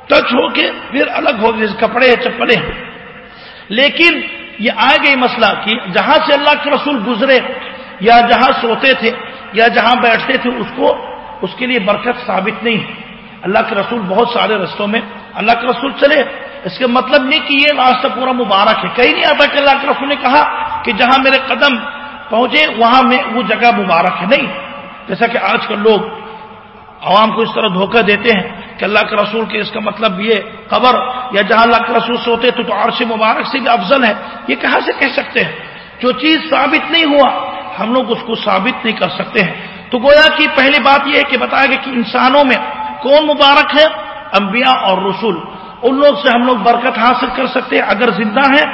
[SPEAKER 1] ٹچ ہو کے پھر الگ ہو جیسے کپڑے چپڑے ہیں۔ لیکن یہ آئے گئی مسئلہ کہ جہاں سے اللہ کے رسول گزرے، یا جہاں سوتے تھے، یا جہاں بیٹھتے تھے، اس کو اس کے لیے برکت ثابت نہیں ہے۔ اللہ کے رسول بہت سارے رستوں میں اللہ کے رسول چلے۔ اس کا مطلب نہیں کہ یہ راستہ پورا مبارک ہے۔ کہیں نہیں آتا کہ اللہ کے رسول نے کہا کہ جہاں میرے قدم پہنچے، وہاں میں وہ جگہ مبارک ہے، نہیں۔ جیسا کہ آج کل لوگ عوام کو اس طرح دھوکہ دیتے ہیں کہ اللہ کے رسول کے اس کا مطلب یہ قبر یا جہاں اللہ کے رسول سوتے تو عرش مبارک سے بھی افضل ہے۔ یہ کہاں سے کہہ سکتے ہیں؟ جو چیز ثابت نہیں ہوا، ہم لوگ اس کو ثابت نہیں کر سکتے ہیں۔ تو گویا کی پہلی بات یہ ہے کہ بتایا گیا کہ انسانوں میں کون مبارک ہے؟ انبیاء اور رسول۔ ان لوگ سے ہم لوگ برکت حاصل کر سکتے ہیں۔ اگر زندہ ہے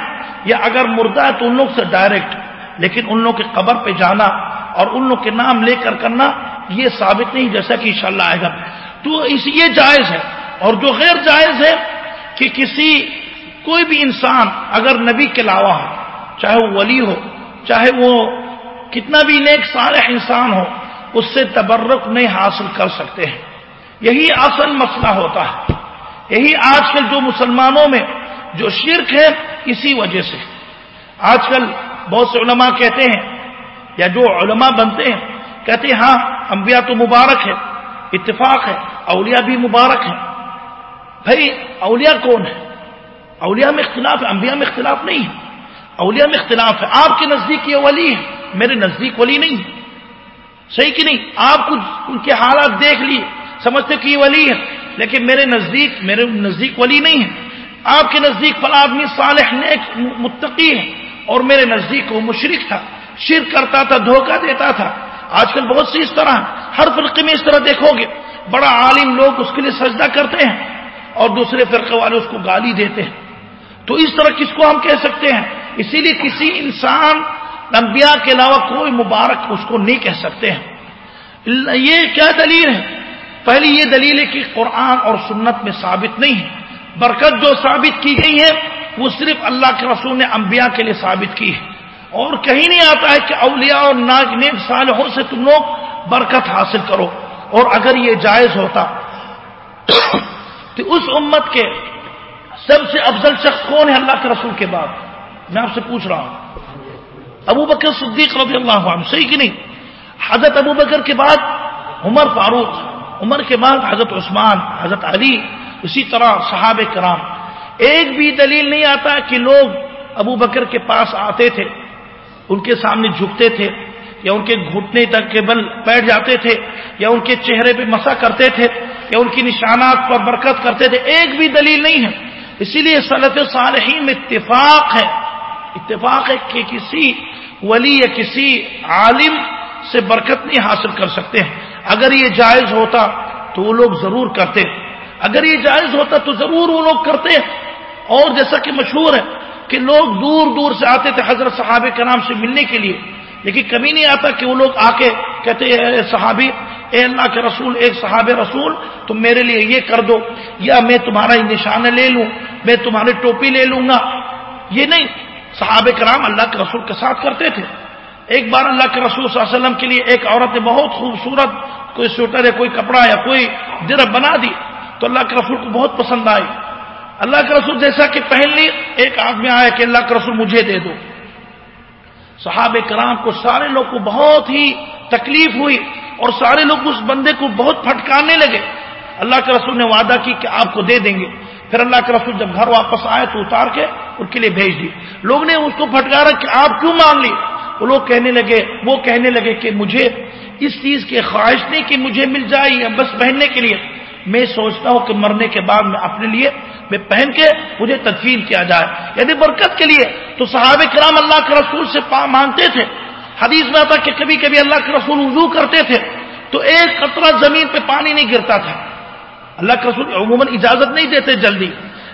[SPEAKER 1] یا اگر مردہ ہے تو ان لوگ سے ڈائریکٹ لیکن ان لوگ کے قبر پہ جانا اور ان لوگ کے نام لے کر کرنا یہ ثابت نہیں، جیسا کہ انشاءاللہ آئے گا۔ تو اس، یہ جائز ہے۔ اور جو غیر جائز ہے کہ کسی، کوئی بھی انسان اگر نبی کے علاوہ ہو، چاہے وہ ولی ہو، چاہے وہ کتنا بھی نیک سارے انسان ہو، اس سے تبرک نہیں حاصل کر سکتے ہیں۔ یہی اصل مسئلہ ہوتا ہے۔ یہی آج کل جو مسلمانوں میں جو شرک ہے، اسی وجہ سے۔ آج کل بہت سے علماء کہتے ہیں، یا جو علماء بنتے ہیں، کہتے ہیں ہاں انبیاء تو مبارک ہے، اتفاق ہے، اولیاء بھی مبارک ہے بھائی، اولیاء کون ہے اولیاء میں اختلاف ہے، انبیاء میں اختلاف نہیں ہے۔ اولیاء میں اختلاف ہے، آپ کے نزدیک یہ ولی ہے میرے نزدیک ولی نہیں ہے۔ صحیح کہ نہیں؟ آپ کچھ ان کے حالات دیکھ لیے، سمجھتے کہ یہ ولی ہے لیکن میرے نزدیک میرے نزدیک ولی نہیں ہے۔ آپ کے نزدیک فلا آدمی صالح، نیک، متقی ہے اور میرے نزدیک وہ مشرق تھا شر کرتا تھا، دھوکہ دیتا تھا۔ آج کل بہت سی اس طرح ہر فرقے میں اس طرح دیکھو گے، بڑا عالم لوگ اس کے لیے سجدہ کرتے ہیں اور دوسرے فرقے والے اس کو گالی دیتے ہیں۔ تو اس طرح کس کو ہم کہہ سکتے ہیں؟ اسی لیے کسی انسان، انبیاء کے علاوہ کوئی مبارک اس کو نہیں کہہ سکتے ہیں۔ یہ کیا دلیل ہے؟ پہلی یہ دلیل ہے کہ قرآن اور سنت میں ثابت نہیں ہے۔ برکت جو ثابت کی گئی ہے وہ صرف اللہ کے رسول نے انبیاء کے لیے ثابت کی ہے۔ اور کہیں نہیں آتا ہے کہ اولیاء اور ناگ نیک صالحوں سے تم لوگ برکت حاصل کرو۔ اور اگر یہ جائز ہوتا تو اس امت کے سب سے افضل شخص کون ہے اللہ کے رسول کے بعد؟ میں آپ سے پوچھ رہا ہوں۔ ابو بکر صدیق رضی اللہ عنہ، صحیح کہ نہیں؟ حضرت ابو بکر کے بعد عمر فاروق، عمر کے بعد حضرت عثمان، حضرت علی، اسی طرح صحابہ کرام۔ ایک بھی دلیل نہیں آتا کہ لوگ ابو بکر کے پاس آتے تھے، ان کے سامنے جھکتے تھے، یا ان کے گھٹنے تک کے بل بیٹھ جاتے تھے، یا ان کے چہرے پہ مسا کرتے تھے، یا ان کی نشانات پر برکت کرتے تھے۔ ایک بھی دلیل نہیں ہے۔ اسی لیے صنعت صالحین میں اتفاق ہے۔ اتفاق ہے کہ کسی ولی یا کسی عالم سے برکت نہیں حاصل کر سکتے۔ ہیں اگر یہ جائز ہوتا تو وہ لوگ ضرور کرتے۔ اگر یہ جائز ہوتا تو ضرور وہ لوگ کرتے۔ اور جیسا کہ مشہور ہے کہ لوگ دور دور سے آتے تھے حضرت صحابہ کے نام سے ملنے کے لیے، لیکن کبھی نہیں آتا کہ وہ لوگ آ کے کہتے اے صحابی، اے اللہ کے رسول ایک صحابہ رسول، تم میرے لیے یہ کر دو، یا میں تمہارا نشانہ لے لوں، میں تمہاری ٹوپی لے لوں گا۔ یہ نہیں، صحابہ کرام اللہ کے رسول کے ساتھ کرتے تھے۔ ایک بار اللہ کے رسول صلی اللہ علیہ وسلم کے لیے ایک عورت نے بہت خوبصورت کوئی سویٹر یا کوئی کپڑا یا کوئی درب بنا دی، تو اللہ کے رسول کو بہت پسند آئی۔ اللہ کے رسول جیسا کہ پہن ایک آدمی آیا کہ اللہ کے رسول مجھے دے دو۔ صحاب کرام کو سارے لوگ کو بہت ہی تکلیف ہوئی اور سارے لوگ اس بندے کو بہت پھٹکانے لگے۔ اللہ کے رسول نے وعدہ کی کہ آپ کو دے دیں گے۔ پھر اللہ کے رسول جب گھر واپس آئے تو اتار کے ان کے لیے بھیج دی۔ لوگ نے اس کو پھٹکارا کہ آپ کیوں مان لی؟ وہ لوگ کہنے لگے، وہ کہنے لگے کہ مجھے اس چیز کی خواہش نہیں کہ مجھے مل جائے یا بس پہننے کے لیے۔ میں سوچتا ہوں کہ مرنے کے بعد میں اپنے لیے میں پہن کے مجھے تدفین کیا جائے۔ یعنی برکت کے لیے۔ تو صحابہ کرام اللہ کے رسول سے مانگتے تھے۔ حدیث میں آتا کہ کبھی کبھی اللہ کے رسول وضو کرتے تھے۔ تو ایک قطرہ زمین پہ پانی نہیں گرتا تھا۔ اللہ کے رسول عموماً اجازت نہیں دیتے جلدی۔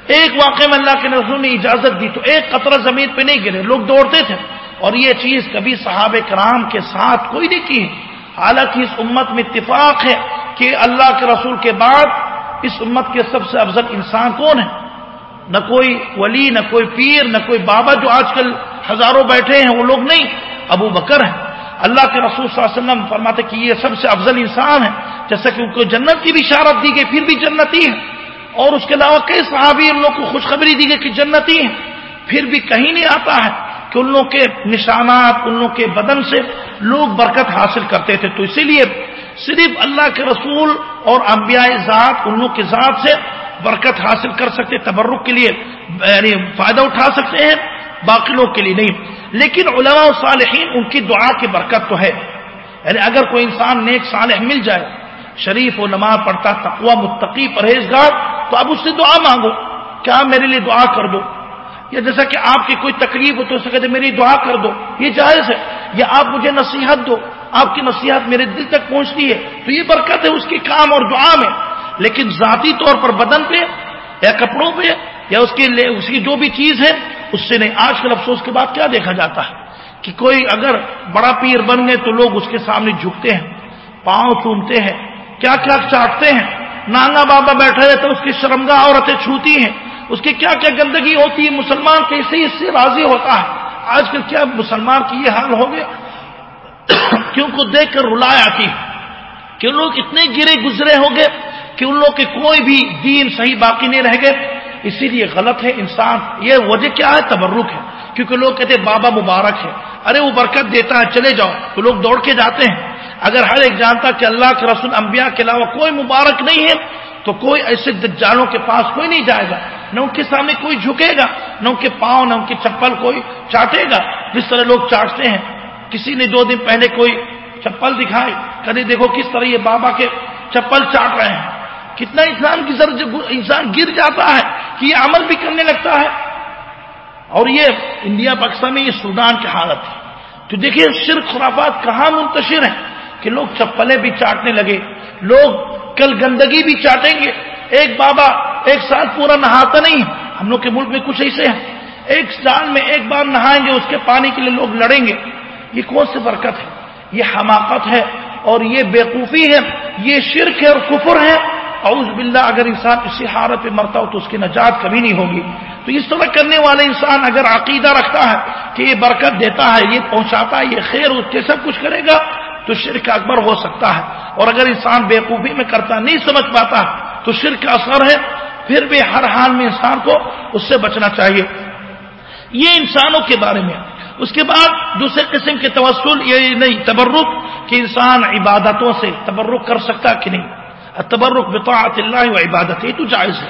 [SPEAKER 1] ایک واقعے میں اللہ کے رسول نے اجازت دی تو ایک قطرہ زمین پہ نہیں گرے۔ لوگ دوڑتے تھے۔ اور یہ چیز کبھی صحابہ کرام کے ساتھ کوئی نہیں کی۔ حالانکہ اس امت میں اتفاق ہے۔ کہ اللہ کے رسول کے بعد اس امت کے سب سے افضل انسان کون ہے؟ نہ کوئی ولی، نہ کوئی پیر، نہ کوئی بابا جو آج کل ہزاروں بیٹھے ہیں، وہ لوگ نہیں، ابو بکر ہیں۔ اللہ کے رسول صلی اللہ علیہ وسلم فرماتے کہ یہ سب سے افضل انسان ہے جیسا کہ ان کو جنت کی بھی اشارت دی گئی، پھر بھی جنتی ہے اور اس کے علاوہ کئی صحابی ان لوگ کو خوشخبری دی گئی کہ جنتی ہے پھر بھی کہیں نہیں آتا ہے کہ ان لوگ کے نشانات، ان لوگ کے بدن سے لوگ برکت حاصل کرتے تھے۔ تو اسی لیے صرف اللہ کے رسول اور انبیاء ذات ان کے ذات سے برکت حاصل کر سکتے، تبرک کے لیے یعنی فائدہ اٹھا سکتے ہیں باقی لوگ کے لیے نہیں۔ لیکن علماء صالحین، ان کی دعا کی برکت تو ہے۔ یعنی اگر کوئی انسان نیک صالح مل جائے، شریف و نماز پڑھتا تقوا متقی، پرہیزگار، تو اب اس سے دعا مانگو، کیا میرے لیے دعا کر دو؟ یا جیسا کہ آپ کی کوئی تکلیف ہو تو اسے کہتے میری دعا کر دو، یہ جائز ہے۔ یا آپ مجھے نصیحت دو آپ کی نصیحت میرے دل تک پہنچتی ہے تو یہ برکت ہے اس کے کام اور دعا میں لیکن ذاتی طور پر بدن پہ یا کپڑوں پہ یا اس کے اس کی جو بھی چیز ہے، اس سے نہیں۔ آج کل افسوس کے بعد کیا دیکھا جاتا ہے کہ کوئی اگر بڑا پیر بن گئے تو لوگ اس کے سامنے جھکتے ہیں، پاؤں چومتے ہیں کیا کیا چاٹتے ہیں۔ نانا بابا بیٹھے رہے تو اس کی شرمگاہ عورتیں چھوتی ہیں۔ اس کی کیا کیا گندگی ہوتی ہے، مسلمان کیسے اس سے راضی ہوتا ہے؟ آج کل کیا مسلمان کی یہ حال ہو گیا؟ کیوں کو دیکھ کر رلائے آتی کہ لوگ اتنے گرے گزرے ہو گئے کہ ان لوگ کے کوئی بھی دین صحیح باقی نہیں رہ گئے۔ اسی لیے غلط ہے انسان۔ یہ وجہ کیا ہے؟ تبرک ہے۔ کیونکہ لوگ کہتے ہیں بابا مبارک ہے۔ ارے وہ برکت دیتا ہے، چلے جاؤ۔ تو لوگ دوڑ کے جاتے ہیں۔ اگر ہر ایک جانتا کہ اللہ کے رسول، انبیاء کے علاوہ کوئی مبارک نہیں ہے، تو کوئی ایسے دجالوں کے پاس کوئی نہیں جائے گا۔ نہ ان کے سامنے کوئی جھکے گا، نہ ان کے پاؤں، نہ ان کی چپل کوئی چاٹے گا۔ جس طرح لوگ چاٹتے ہیں۔ کسی نے دو دن پہلے کوئی چپل دکھائی کدے جی دیکھو کس طرح یہ بابا کے چپل چاٹ رہے ہیں۔ کتنا انسان کی سر انسان گر جاتا ہے کہ یہ عمل بھی کرنے لگتا ہے۔ اور یہ انڈیا پاکستان میں یہ سودان کی حالت ہے۔ تو دیکھیے شرک خرافات کہاں منتشر ہیں کہ لوگ چپلیں بھی چاٹنے لگے، لوگ کل گندگی بھی چاٹیں گے۔ ایک بابا ایک سال پورا نہاتا نہیں ہم لوگ کے ملک میں کچھ ایسے ہیں۔ ایک سال میں ایک بار نہائیں گے، اس کے پانی کے لیے لوگ لڑیں گے۔ یہ کون سی برکت ہے؟ یہ حماقت ہے اور یہ بیوقوفی ہے، یہ شرک ہے اور کفر ہے۔ اعوذ باللہ، اگر انسان اسی حالت پہ مرتا ہو تو اس کی نجات کبھی نہیں ہوگی۔ تو اس طرح کرنے والے انسان اگر عقیدہ رکھتا ہے کہ یہ برکت دیتا ہے، یہ پہنچاتا ہے، یہ خیر اس کے سب کچھ کرے گا، تو شرک اکبر ہو سکتا ہے۔ اور اگر انسان بےقوفی میں کرتا نہیں سمجھ پاتا، تو شرک کا اثر ہے۔ پھر بھی ہر حال میں انسان کو اس سے بچنا چاہیے۔ یہ انسانوں کے بارے میں اس کے بعد دوسرے قسم کے توسل یہ نہیں، تبرک، کہ انسان عبادتوں سے تبرک کر سکتا کہ نہیں؟ تبرک بطاعت اللہ و عبادت یہ تو جائز ہے۔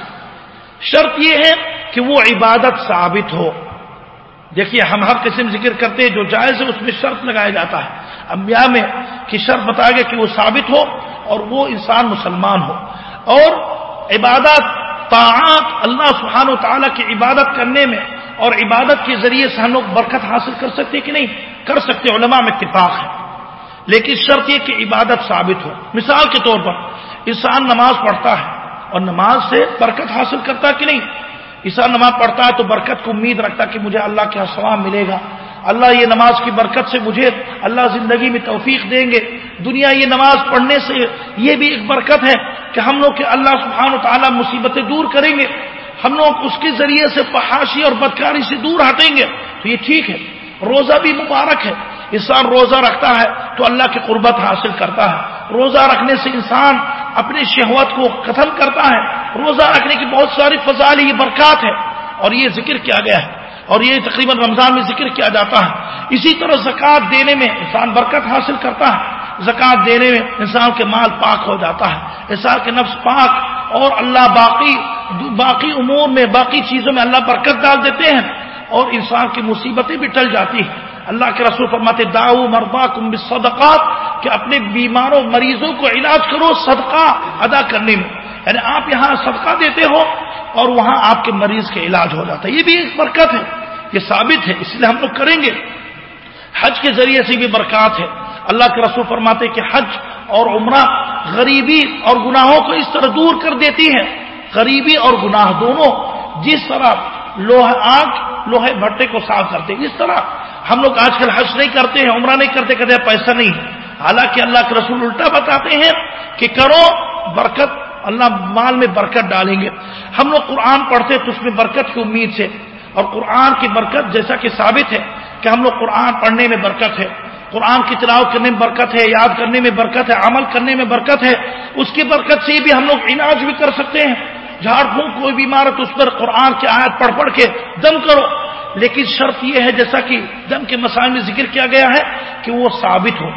[SPEAKER 1] شرط یہ ہے کہ وہ عبادت ثابت ہو۔ دیکھیے، ہم ہر قسم ذکر کرتے ہیں، جو جائز ہے، اس میں شرط لگایا جاتا ہے۔ امبیا میں کہ شرط بتایا گیا کہ وہ ثابت ہو اور وہ انسان مسلمان ہو۔ اور عبادت طاعت اللہ سبحانہ و تعالیٰ کی عبادت کرنے میں اور عبادت کے ذریعے سے ہم لوگ برکت حاصل کر سکتے کہ نہیں؟ کر سکتے علماء میں اتفاق ہے۔ لیکن شرط یہ کہ عبادت ثابت ہو۔ مثال کے طور پر، انسان نماز پڑھتا ہے اور نماز سے برکت حاصل کرتا کہ نہیں؟ انسان نماز پڑھتا ہے تو برکت کو امید رکھتا کہ مجھے اللہ کے ثواب ملے گا۔ اللہ یہ نماز کی برکت سے مجھے اللہ زندگی میں توفیق دیں گے۔ دنیا یہ نماز پڑھنے سے یہ بھی ایک برکت ہے کہ ہم لوگ کے اللہ سبحانہ و تعالیٰ مصیبتیں دور کریں گے۔ ہم لوگ اس کے ذریعے سے فحاشی اور بدکاری سے دور ہٹیں گے۔ تو یہ ٹھیک ہے۔ روزہ بھی مبارک ہے۔ انسان روزہ رکھتا ہے تو اللہ کی قربت حاصل کرتا ہے۔ روزہ رکھنے سے انسان اپنی شہوت کو ختم کرتا ہے۔ روزہ رکھنے کی بہت ساری فضال یہ برکات ہے۔ اور یہ ذکر کیا گیا ہے۔ اور یہ تقریباً رمضان میں ذکر کیا جاتا ہے۔ اسی طرح زکوٰۃ دینے میں انسان برکت حاصل کرتا ہے۔ زکوٰۃ دینے میں انسان کے مال پاک ہو جاتا ہے۔ انسان کے نفس پاک اور اللہ باقی باقی امور میں، باقی چیزوں میں اللہ برکت ڈال دیتے ہیں اور انسان کی مصیبتیں بھی ٹل جاتی ہیں۔ اللہ کے رسول فرماتے داؤ مربا کم صدقات کہ اپنے بیماروں، مریضوں کو علاج کرو صدقہ ادا کرنے میں۔ یعنی آپ یہاں صدقہ دیتے ہو اور وہاں آپ کے مریض کے علاج ہو جاتا ہے۔ یہ بھی ایک برکت ہے، یہ ثابت ہے، اس لیے ہم لوگ کریں گے۔ حج کے ذریعے سے بھی برکات ہے۔ اللہ کے رسول فرماتے کہ حج اور عمرہ غریبی اور گناہوں کو اس طرح دور کر دیتی ہے۔ غریبی اور گناہ دونوں جس طرح لوہے آگ لوہے بھٹے کو صاف کرتے اس طرح ہم لوگ آج کل حج نہیں کرتے ہیں، عمرہ نہیں کرتے، کہتے پیسہ نہیں حالانکہ اللہ کے رسول الٹا بتاتے ہیں کہ کرو، برکت اللہ مال میں برکت ڈالیں گے۔ ہم لوگ قرآن پڑھتے تو اس میں برکت کی امید سے۔ اور قرآن کی برکت جیسا کہ ثابت ہے کہ ہم لوگ قرآن پڑھنے میں برکت ہے۔ قرآن کی تلاوت کرنے میں برکت ہے، یاد کرنے میں برکت ہے، عمل کرنے میں برکت ہے۔ اس کی برکت سے بھی ہم لوگ علاج بھی کر سکتے ہیں۔ جھاڑ پھونک کوئی بیمار ہے اس پر قرآن کی آیت پڑھ پڑھ کے دم کرو۔ لیکن شرط یہ ہے جیسا کہ دم کے مسائل میں ذکر کیا گیا ہے کہ وہ ثابت ہو۔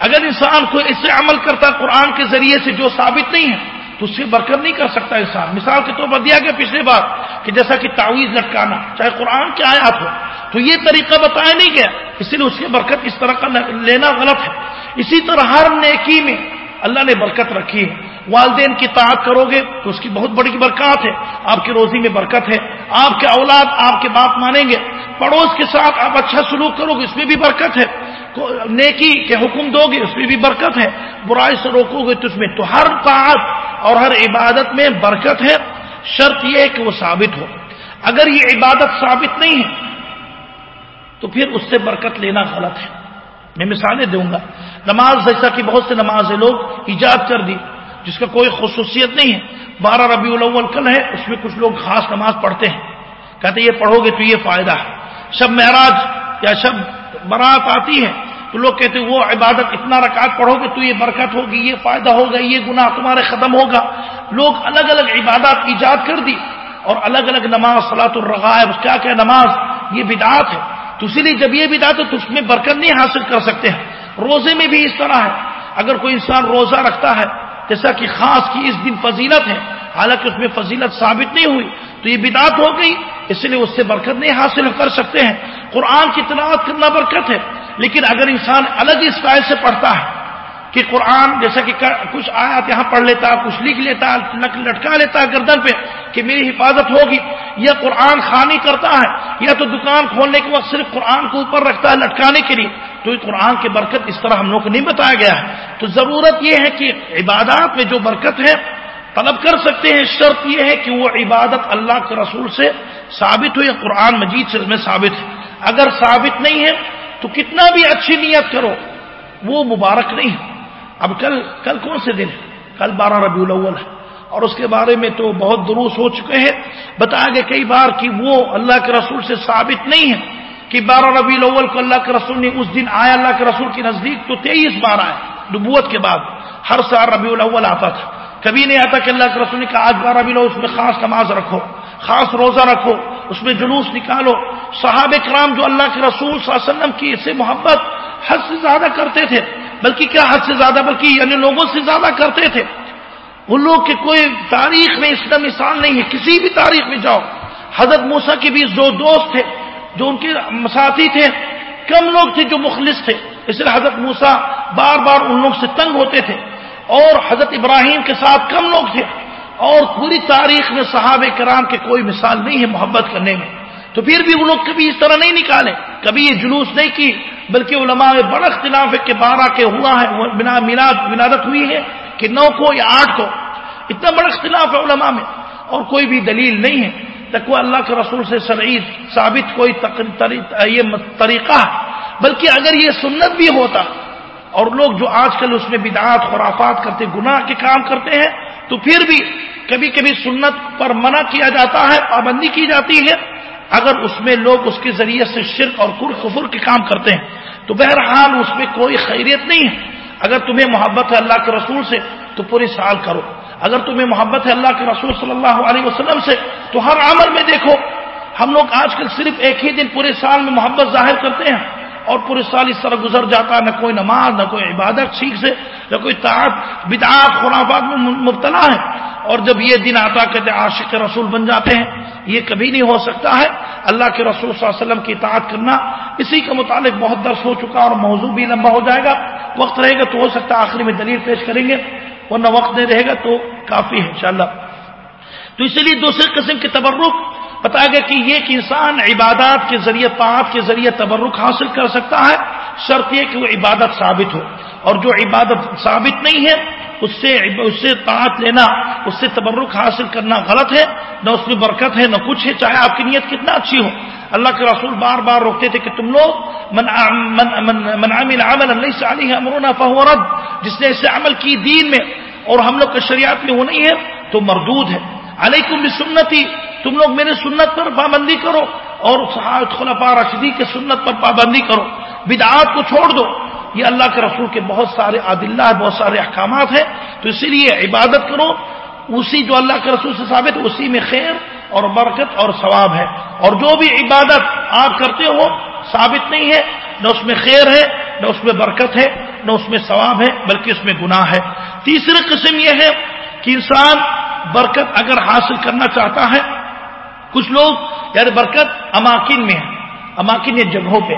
[SPEAKER 1] اگر انسان کوئی ایسے عمل کرتا قرآن کے ذریعے سے جو ثابت نہیں ہے تو اس سے برکت نہیں کر سکتا انسان۔ مثال کے طور پر دیا گیا پچھلے بار کہ جیسا کہ تعویذ لٹکانا، چاہے قرآن کے آیات ہو۔ تو یہ طریقہ بتایا نہیں گیا۔ اسی لیے اس کی برکت اس طرح کا لینا غلط ہے۔ اسی طرح ہر نیکی میں اللہ نے برکت رکھی ہے۔ والدین کی تعداد کرو گے تو اس کی بہت بڑی برکات ہے۔ آپ کی روزی میں برکت ہے۔ آپ کے اولاد آپ کے بات مانیں گے۔ پڑوس کے ساتھ آپ اچھا سلوک کرو گے، اس میں بھی برکت ہے۔ نیکی کے حکم دو گے اس میں بھی برکت ہے۔ برائی سے روکو گے تو اس میں تو ہر طاعت اور ہر عبادت میں برکت ہے۔ شرط یہ ہے کہ وہ ثابت ہو۔ اگر یہ عبادت ثابت نہیں ہے، تو پھر اس سے برکت لینا غلط ہے۔ میں مثالیں دوں گا، نماز جیسا کہ بہت سے نماز لوگ ایجاد کر دی، جس کا کوئی خصوصیت نہیں ہے۔ بارہ ربیع الاول کل ہے، اس میں کچھ لوگ خاص نماز پڑھتے ہیں۔ کہتے یہ پڑھو گے تو یہ فائدہ ہے۔ شب معراج یا شب برات آتی ہے تو لوگ کہتے وہ عبادت اتنا رکعت پڑھو گے تو یہ برکت ہوگی، یہ فائدہ ہوگا، یہ گناہ تمہارے ختم ہوگا۔ لوگ الگ الگ عبادات ایجاد کر دی اور الگ الگ نماز سلاۃ الرغائب کیا کیا نماز، یہ بدعات ہے تو اسی لیے جب یہ بدعت ہے تو اس میں برکت نہیں حاصل کر سکتے ہیں۔ روزے میں بھی اس طرح ہے۔ اگر کوئی انسان روزہ رکھتا ہے، جیسا کہ خاص کی اس دن فضیلت ہے حالانکہ اس میں فضیلت ثابت نہیں ہوئی تو یہ بدعت ہو گئی، اس لیے اس سے برکت نہیں حاصل کر سکتے ہیں۔ قرآن کی تلاوت کرنا برکت ہے، لیکن اگر انسان الگ اس قائد سے پڑھتا ہے کہ قرآن جیسا کہ کچھ آیات یہاں پڑھ لیتا، کچھ لکھ لیتا لٹکا لیتا گردن پہ کہ میری حفاظت ہوگی، یا قرآن خانی کرتا ہے، یا تو دکان کھولنے کے وقت صرف قرآن کو اوپر رکھتا ہے لٹکانے کے لیے، تو قرآن کی برکت اس طرح ہم لوگ کو نہیں بتایا گیا ہے۔ تو ضرورت یہ ہے کہ عبادات میں جو برکت ہے طلب کر سکتے ہیں، شرط یہ ہے کہ وہ عبادت اللہ کے رسول سے ثابت ہو یا قرآن مجید سے میں ثابت ہے۔ اگر ثابت نہیں ہے، تو کتنا بھی اچھی نیت کرو، وہ مبارک نہیں ہے۔ اب کل کل کون سے دن ہے؟ کل بارہ ربیع الاول ہے۔ اور اس کے بارے میں تو بہت دروس ہو چکے ہیں۔ بتایا گیا کئی بار کہ وہ اللہ کے رسول سے ثابت نہیں ہے کہ بارہ ربیع الاول کو اللہ کے رسول نے اس دن آیا، اللہ کے رسول کے نزدیک تو تیئیس بار آئے نبوت کے بعد۔ ہر سال ربیع الاول آتا تھا۔ کبھی نہیں آتا کہ اللہ کے رسول نے کہا، آج بارہ ربیع اس میں خاص نماز رکھو، خاص روزہ رکھو، اس میں جلوس نکالو۔ صحاب کرام جو اللہ کے رسول صلی اللہ علیہ وسلم کی اسے محبت حد سے زیادہ کرتے تھے، بلکہ کیا حد سے زیادہ، بلکہ یعنی لوگوں سے زیادہ کرتے تھے۔ ان لوگ کے کوئی تاریخ میں اس کا مثال نہیں ہے، کسی بھی تاریخ میں جاؤ۔ حضرت موسا کے بھی جو دوست تھے جو ان کے ساتھی تھے۔ کم لوگ تھے جو مخلص تھے، اس لیے حضرت موسا بار بار ان لوگ سے تنگ ہوتے تھے۔ اور حضرت ابراہیم کے ساتھ کم لوگ تھے اور پوری تاریخ میں صحاب کرام کے کوئی مثال نہیں ہے محبت کرنے میں۔ تو پھر بھی وہ لوگ کبھی اس طرح نہیں نکالے۔ کبھی یہ جلوس نہیں کی، بلکہ علماء میں بڑا اختلاف ہے کہ بارہ کے ہوا ہے ولادت ہوئی ہے کہ نو کو یا آٹھ کو۔ اتنا بڑا اختلاف ہے علماء میں۔ اور کوئی بھی دلیل نہیں ہے۔ تقوی اللہ کے رسول سے سرعید ثابت کوئی یہ طریقہ۔ ہے بلکہ اگر یہ سنت بھی ہوتا اور لوگ جو آج کل اس میں بدعات، خرافات کرتے، گناہ کے کام کرتے ہیں، تو پھر بھی کبھی کبھی سنت پر منع کیا جاتا ہے، پابندی کی جاتی ہے۔ اگر اس میں لوگ اس کے ذریعے سے شرک اور کر کفر کے کام کرتے ہیں، تو بہرحال اس میں کوئی خیریت نہیں ہے۔ اگر تمہیں محبت ہے اللہ کے رسول سے، تو پوری سال کرو۔ اگر تمہیں محبت ہے اللہ کے رسول صلی اللہ علیہ وسلم سے، تو ہر عمل میں دیکھو۔ ہم لوگ آج کل صرف ایک ہی دن پورے سال میں محبت ظاہر کرتے ہیں۔ اور پورے سال اس طرح گزر جاتا ہے، نہ کوئی نماز، نہ کوئی عبادت ٹھیک سے، نہ کوئی تعت بدعات، خرافات میں مبتلا ہے۔ اور جب یہ دن آتا کہتے عاشق رسول بن جاتے ہیں، یہ کبھی نہیں ہو سکتا ہے۔ اللہ کے رسول صلی اللہ علیہ وسلم کی اطاعت کرنا اسی کے متعلق بہت درس ہو چکا اور موضوع بھی لمبا ہو جائے گا۔ وقت رہے گا تو ہو سکتا ہے آخری میں دلیل پیش کریں گے، ورنہ وقت نہیں رہے گا تو کافی ہے انشاءاللہ۔ تو اسی لیے دوسرے قسم کے تبرک بتایا گیا کہ یہ کہ انسان عبادات کے ذریعے پاپ کے ذریعے تبرک حاصل کر سکتا ہے، شرط یہ کہ وہ عبادت ثابت ہو۔ اور جو عبادت ثابت نہیں ہے، اس سے اس سے طاعت لینا، اس سے تبرک حاصل کرنا غلط ہے۔ نہ اس میں برکت ہے، نہ کچھ ہے، چاہے آپ کی نیت کتنا اچھی ہو۔ اللہ کے رسول بار بار روکتے تھے کہ تم لوگ، من من من من عمل عمل اللہ علیہ امرنا فهو رد۔ جس نے اسے عمل کی دین میں اور ہم لوگ کے شریعت میں وہ نہیں ہے، تو مردود ہے۔ علیکم بسنتی، تم لوگ میرے سنت پر پابندی کرو اور خلفاء رشدی کے سنت پر پابندی کرو۔ بدعات کو چھوڑ دو۔ یہ اللہ کے رسول کے بہت سارے عادلہ بہت سارے احکامات ہیں۔ تو اسی لیے عبادت کرو۔ اسی جو اللہ کے رسول سے ثابت، اسی میں خیر اور برکت اور ثواب ہے۔ اور جو بھی عبادت آپ کرتے ہو، ثابت نہیں ہے، نہ اس میں خیر ہے، نہ اس میں برکت ہے، نہ اس میں ثواب ہے، بلکہ اس میں گناہ ہے۔ تیسری قسم یہ ہے کہ انسان برکت اگر حاصل کرنا چاہتا ہے، کچھ لوگ یعنی برکت اماکن میں ہے، اماکن یا جگہوں پہ۔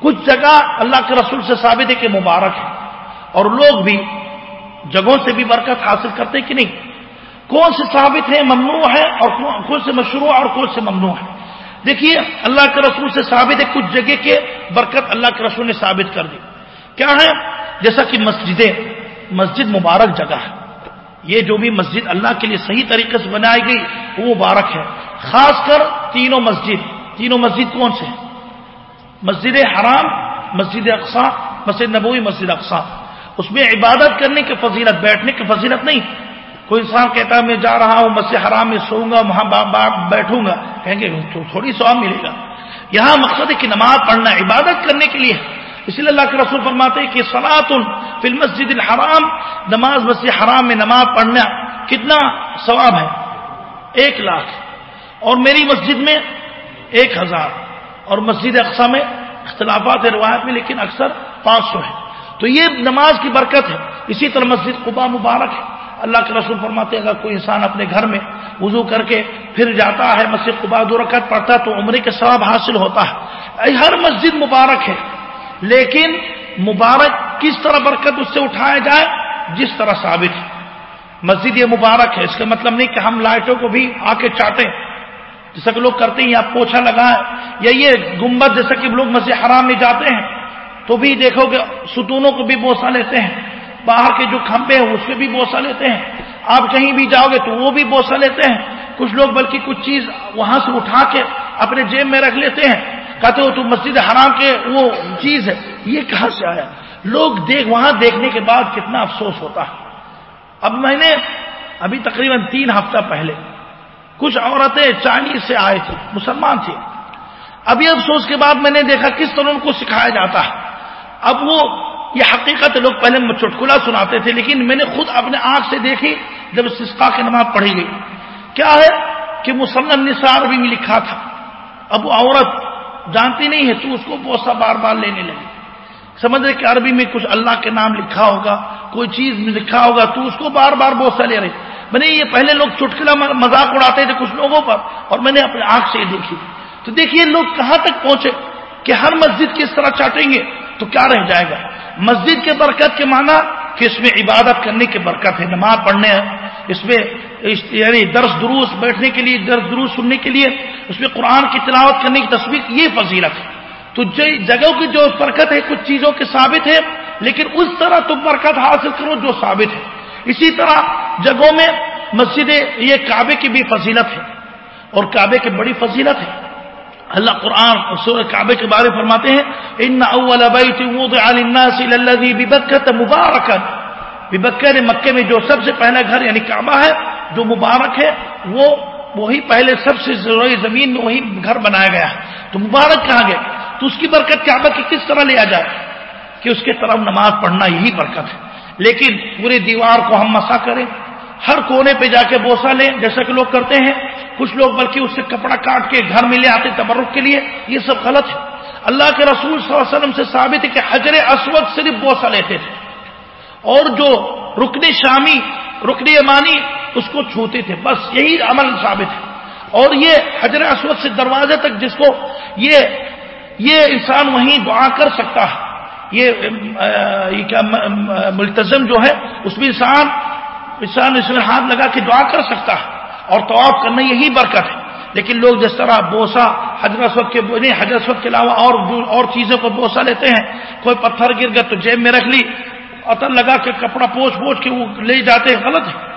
[SPEAKER 1] کچھ جگہ اللہ کے رسول سے ثابت ہے کہ مبارک ہے، اور لوگ بھی جگہوں سے بھی برکت حاصل کرتے کہ نہیں؟ کون سے ثابت ہے ممنوع ہے اور کون سے مشروع اور کون سے ممنوع ہے؟ دیکھیے، اللہ کے رسول سے ثابت ہے کچھ جگہ کے برکت اللہ کے رسول نے ثابت کر دی۔ کیا ہے؟ جیسا کہ مسجدیں، مسجد مبارک جگہ ہے۔ یہ جو بھی مسجد اللہ کے لیے صحیح طریقے سے بنائی گئی، وہ مبارک ہے۔ خاص کر تینوں مسجد۔ تینوں مسجد کون سے مسجد حرام، مسجد اقسا مسجد نبوی، مسجد اقسا اس میں عبادت کرنے کی فضیلت، بیٹھنے کی فضیلت نہیں۔ کوئی انسان کہتا ہے، میں جا رہا ہوں، مسجد حرام میں سوؤں گا، وہاں بیٹھوں گا۔ کہیں گے تھوڑی سواب ملے گا۔ یہاں مقصد ہے کہ نماز پڑھنا عبادت کرنے کے لیے اس لیے اللہ کے رسول فرماتے ہیں کہ سناتن فی المسجد الحرام، نماز مسجد حرام میں نماز پڑھنا کتنا ثواب ہے؟ ایک لاکھ۔ اور میری مسجد میں ایک ہزار۔ اور مسجد اقسا میں اختلافات روایت میں، لیکن اکثر پانچ سو ہے تو یہ نماز کی برکت ہے۔ اسی طرح مسجد قبا مبارک ہے۔ اللہ کے رسول فرماتے اگر کوئی انسان اپنے گھر میں وضو کر کے پھر جاتا ہے، مسجد قبا دو رکعت پڑھتا ہے، تو عمرے کے ثواب حاصل ہوتا ہے۔ ہر مسجد مبارک ہے۔ لیکن مبارک کس طرح برکت اس سے اٹھایا جائے؟ جس طرح ثابت ہے۔ مسجد یہ مبارک ہے، اس کا مطلب نہیں کہ ہم لائٹوں کو بھی آ کے چاٹیں۔ جیسا کہ لوگ کرتے ہیں، یا پوچھا لگائیں، یا یہ گمبد جیسا کہ لوگ مسجد حرام میں جاتے ہیں، تو بھی دیکھو گے ستونوں کو بھی بوسا لیتے ہیں۔ باہر کے جو کھمبے ہیں، اس پہ بھی بوسا لیتے ہیں۔ آپ کہیں بھی جاؤ گے تو وہ بھی بوسا لیتے ہیں۔ کچھ لوگ بلکہ کچھ چیز وہاں سے اٹھا کے اپنے جیب میں رکھ لیتے ہیں۔ کہتے ہو تو مسجد حرام کے وہ چیز ہے۔ یہ کہاں سے آیا؟ لوگ دیکھ، وہاں دیکھنے کے بعد کتنا افسوس ہوتا ہے۔ اب میں نے ابھی تقریباً تین ہفتہ پہلے کچھ عورتیں چائنیز سے آئے تھے، مسلمان تھے۔ ابھی افسوس کے بعد میں نے دیکھا کس طرح ان کو سکھایا جاتا ہے۔ اب وہ یہ حقیقت لوگ پہلے چٹکلا سناتے تھے، لیکن میں نے خود اپنے آنکھ سے دیکھی جب سسکا کی نماز پڑھی گئی۔ کیا ہے کہ مسلم نثار بھی لکھا تھا۔ اب وہ عورت جانتی نہیں ہے، تو اس کو بوسا بار بار لینے لگی سمجھ رہے کہ عربی میں کچھ اللہ کے نام لکھا ہوگا، کوئی چیز لکھا ہوگا، تو اس کو بار بار بوسا لے رہے۔ میں نے یہ پہلے لوگ چٹکلا مذاق اڑاتے تھے کچھ لوگوں پر، اور میں نے اپنے آنکھ سے یہ دیکھی۔ تو دیکھیے، لوگ کہاں تک پہنچے کہ ہر مسجد کس طرح چاٹیں گے، تو کیا رہ جائے گا؟ مسجد کے برکت کے معنی کہ اس میں عبادت کرنے کی برکت ہے، نماز پڑھنے اس میں یعنی درس دروس بیٹھنے کے لیے، درس دروس سننے کے لیے، اس میں قرآن کی تلاوت کرنے کی تصویر، یہ فضیلت ہے۔ تو جگہوں کی جو برکت ہے، کچھ چیزوں کے ثابت ہے لیکن اس طرح تم برکت حاصل کرو جو ثابت ہے۔ اسی طرح جگہوں میں مسجد یہ کعبے کی بھی فضیلت ہے، اور کعبے کی بڑی فضیلت ہے۔ اللہ قرآن اور سورہ کعبے کے بارے فرماتے ہیں، ان اول بیت وضع للناس الذي ببکہ مبارکا. ببکہ یعنی مکے میں جو سب سے پہلا گھر یعنی کعبہ ہے جو مبارک ہے، وہ وہی پہلے سب سے ضروری زمین میں وہی گھر بنایا گیا۔ ہے تو مبارک کہاں گئے؟ تو اس کی برکت کعبہ کی کس طرح لیا جائے؟ کہ اس کے طرف نماز پڑھنا یہی برکت ہے۔ لیکن پورے دیوار کو ہم مسا کریں، ہر کونے پہ جا کے بوسا لیں، جیسا کہ لوگ کرتے ہیں۔ کچھ لوگ بلکہ اس سے کپڑا کاٹ کے گھر میں لے آتے تبرک کے لیے۔ یہ سب غلط ہے۔ اللہ کے رسول صلی اللہ علیہ وسلم سے ثابت ہے کہ حجر اسود صرف بوسا لیتے تھے۔ اور جو رکن شامی رکن یمانی اس کو چھوتے تھے۔ بس یہی عمل ثابت ہے۔ اور یہ حجر اسود سے دروازے تک جس کو یہ یہ انسان وہیں دعا کر سکتا ہے۔ یہ کیا ملتظم جو ہے، اس میں انسان انسان اس میں ہاتھ لگا کے دعا کر سکتا ہے۔ اور طواف کرنا یہی برکت ہے۔ لیکن لوگ جس طرح بوسا حضرت کے، نہیں حضرت کے علاوہ اور اور چیزوں کو بوسا لیتے ہیں، کوئی پتھر گر گیا تو جیب میں رکھ لی عطر لگا کے کپڑا پوچھ پوچھ کے وہ لے جاتے ہیں، غلط ہے۔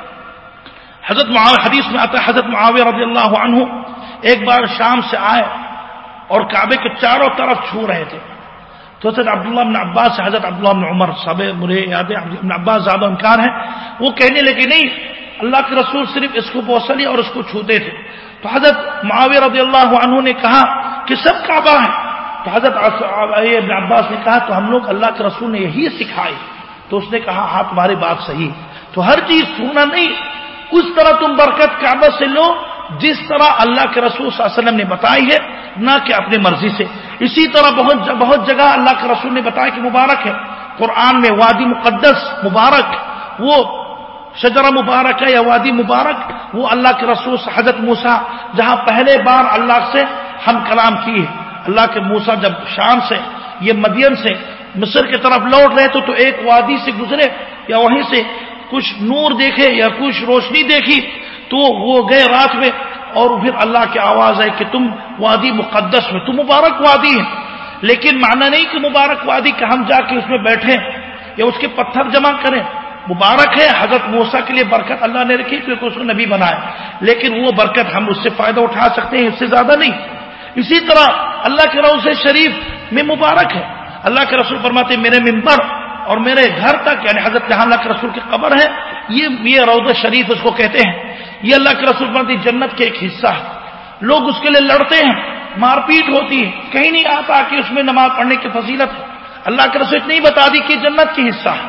[SPEAKER 1] حضرت حدیث میں آتا ہے، حضرت معاویہ رضی اللہ عنہ ایک بار شام سے آئے اور کعبے کے چاروں طرف چھو رہے تھے۔ تو حضرت عبداللہ بن عباس سے حضرت عبداللہ بن عمر، سب مجھے یاد ہے ابن عباس زیادہ انکار ہیں۔ وہ کہنے لگے، نہیں، اللہ کے رسول صرف اس کو بوسلی اور اس کو چھوتے تھے۔ تو حضرت معاویہ رضی اللہ عنہ نے کہا کہ سب کعبہ ہیں۔ تو حضرت ابن عباس نے کہا، تو ہم لوگ اللہ کے رسول نے یہی سکھائی۔ تو اس نے کہا ہاں تمہاری بات صحیح تو ہر چیز سونا نہیں، اس طرح تم برکت کعبہ سے لو، جس طرح اللہ کے رسول صلی اللہ علیہ وسلم نے بتائی ہے، نہ کہ اپنی مرضی سے۔ اسی طرح بہت بہت جگہ اللہ کے رسول نے بتایا کہ مبارک ہے۔ قرآن میں وادی مقدس مبارک، وہ شجرہ مبارک ہے یا وادی مبارک، وہ اللہ کے رسول حضرت موسا جہاں پہلے بار اللہ سے ہم کلام کیے اللہ کے موسا جب شام سے، یہ مدین سے مصر کی طرف لوٹ رہے تو تو ایک وادی سے گزرے یا وہیں سے کچھ نور دیکھے یا کچھ روشنی دیکھی تو وہ گئے رات میں اور پھر اللہ کی آواز ہے کہ تم وادی مقدس میں، تم مبارک وادی ہے لیکن معنی نہیں کہ مبارک وادی کہ ہم جا کے اس میں بیٹھیں یا اس کے پتھر جمع کریں۔ مبارک ہے، حضرت موسا کے لیے برکت اللہ نے رکھی کیونکہ اس کو نبی بنائے لیکن وہ برکت ہم اس سے فائدہ اٹھا سکتے ہیں، اس سے زیادہ نہیں۔ اسی طرح اللہ کے روز شریف میں مبارک ہے۔ اللہ کے رسول فرماتے میرے ممبر اور میرے گھر تک یعنی حضرت جہاں اللہ کے رسول کی قبر ہے، یہ یہ روز شریف اس کو کہتے ہیں. یہ اللہ کے رسول فرماتے جنت کے ایک حصہ ہے. لوگ اس کے لیے لڑتے ہیں، مار پیٹ ہوتی ہے. کہیں نہیں آتا کہ اس میں نماز پڑھنے کی فضیلت ہے اللہ کے رسول نہیں بتا دی کہ جنت کی حصہ ہے.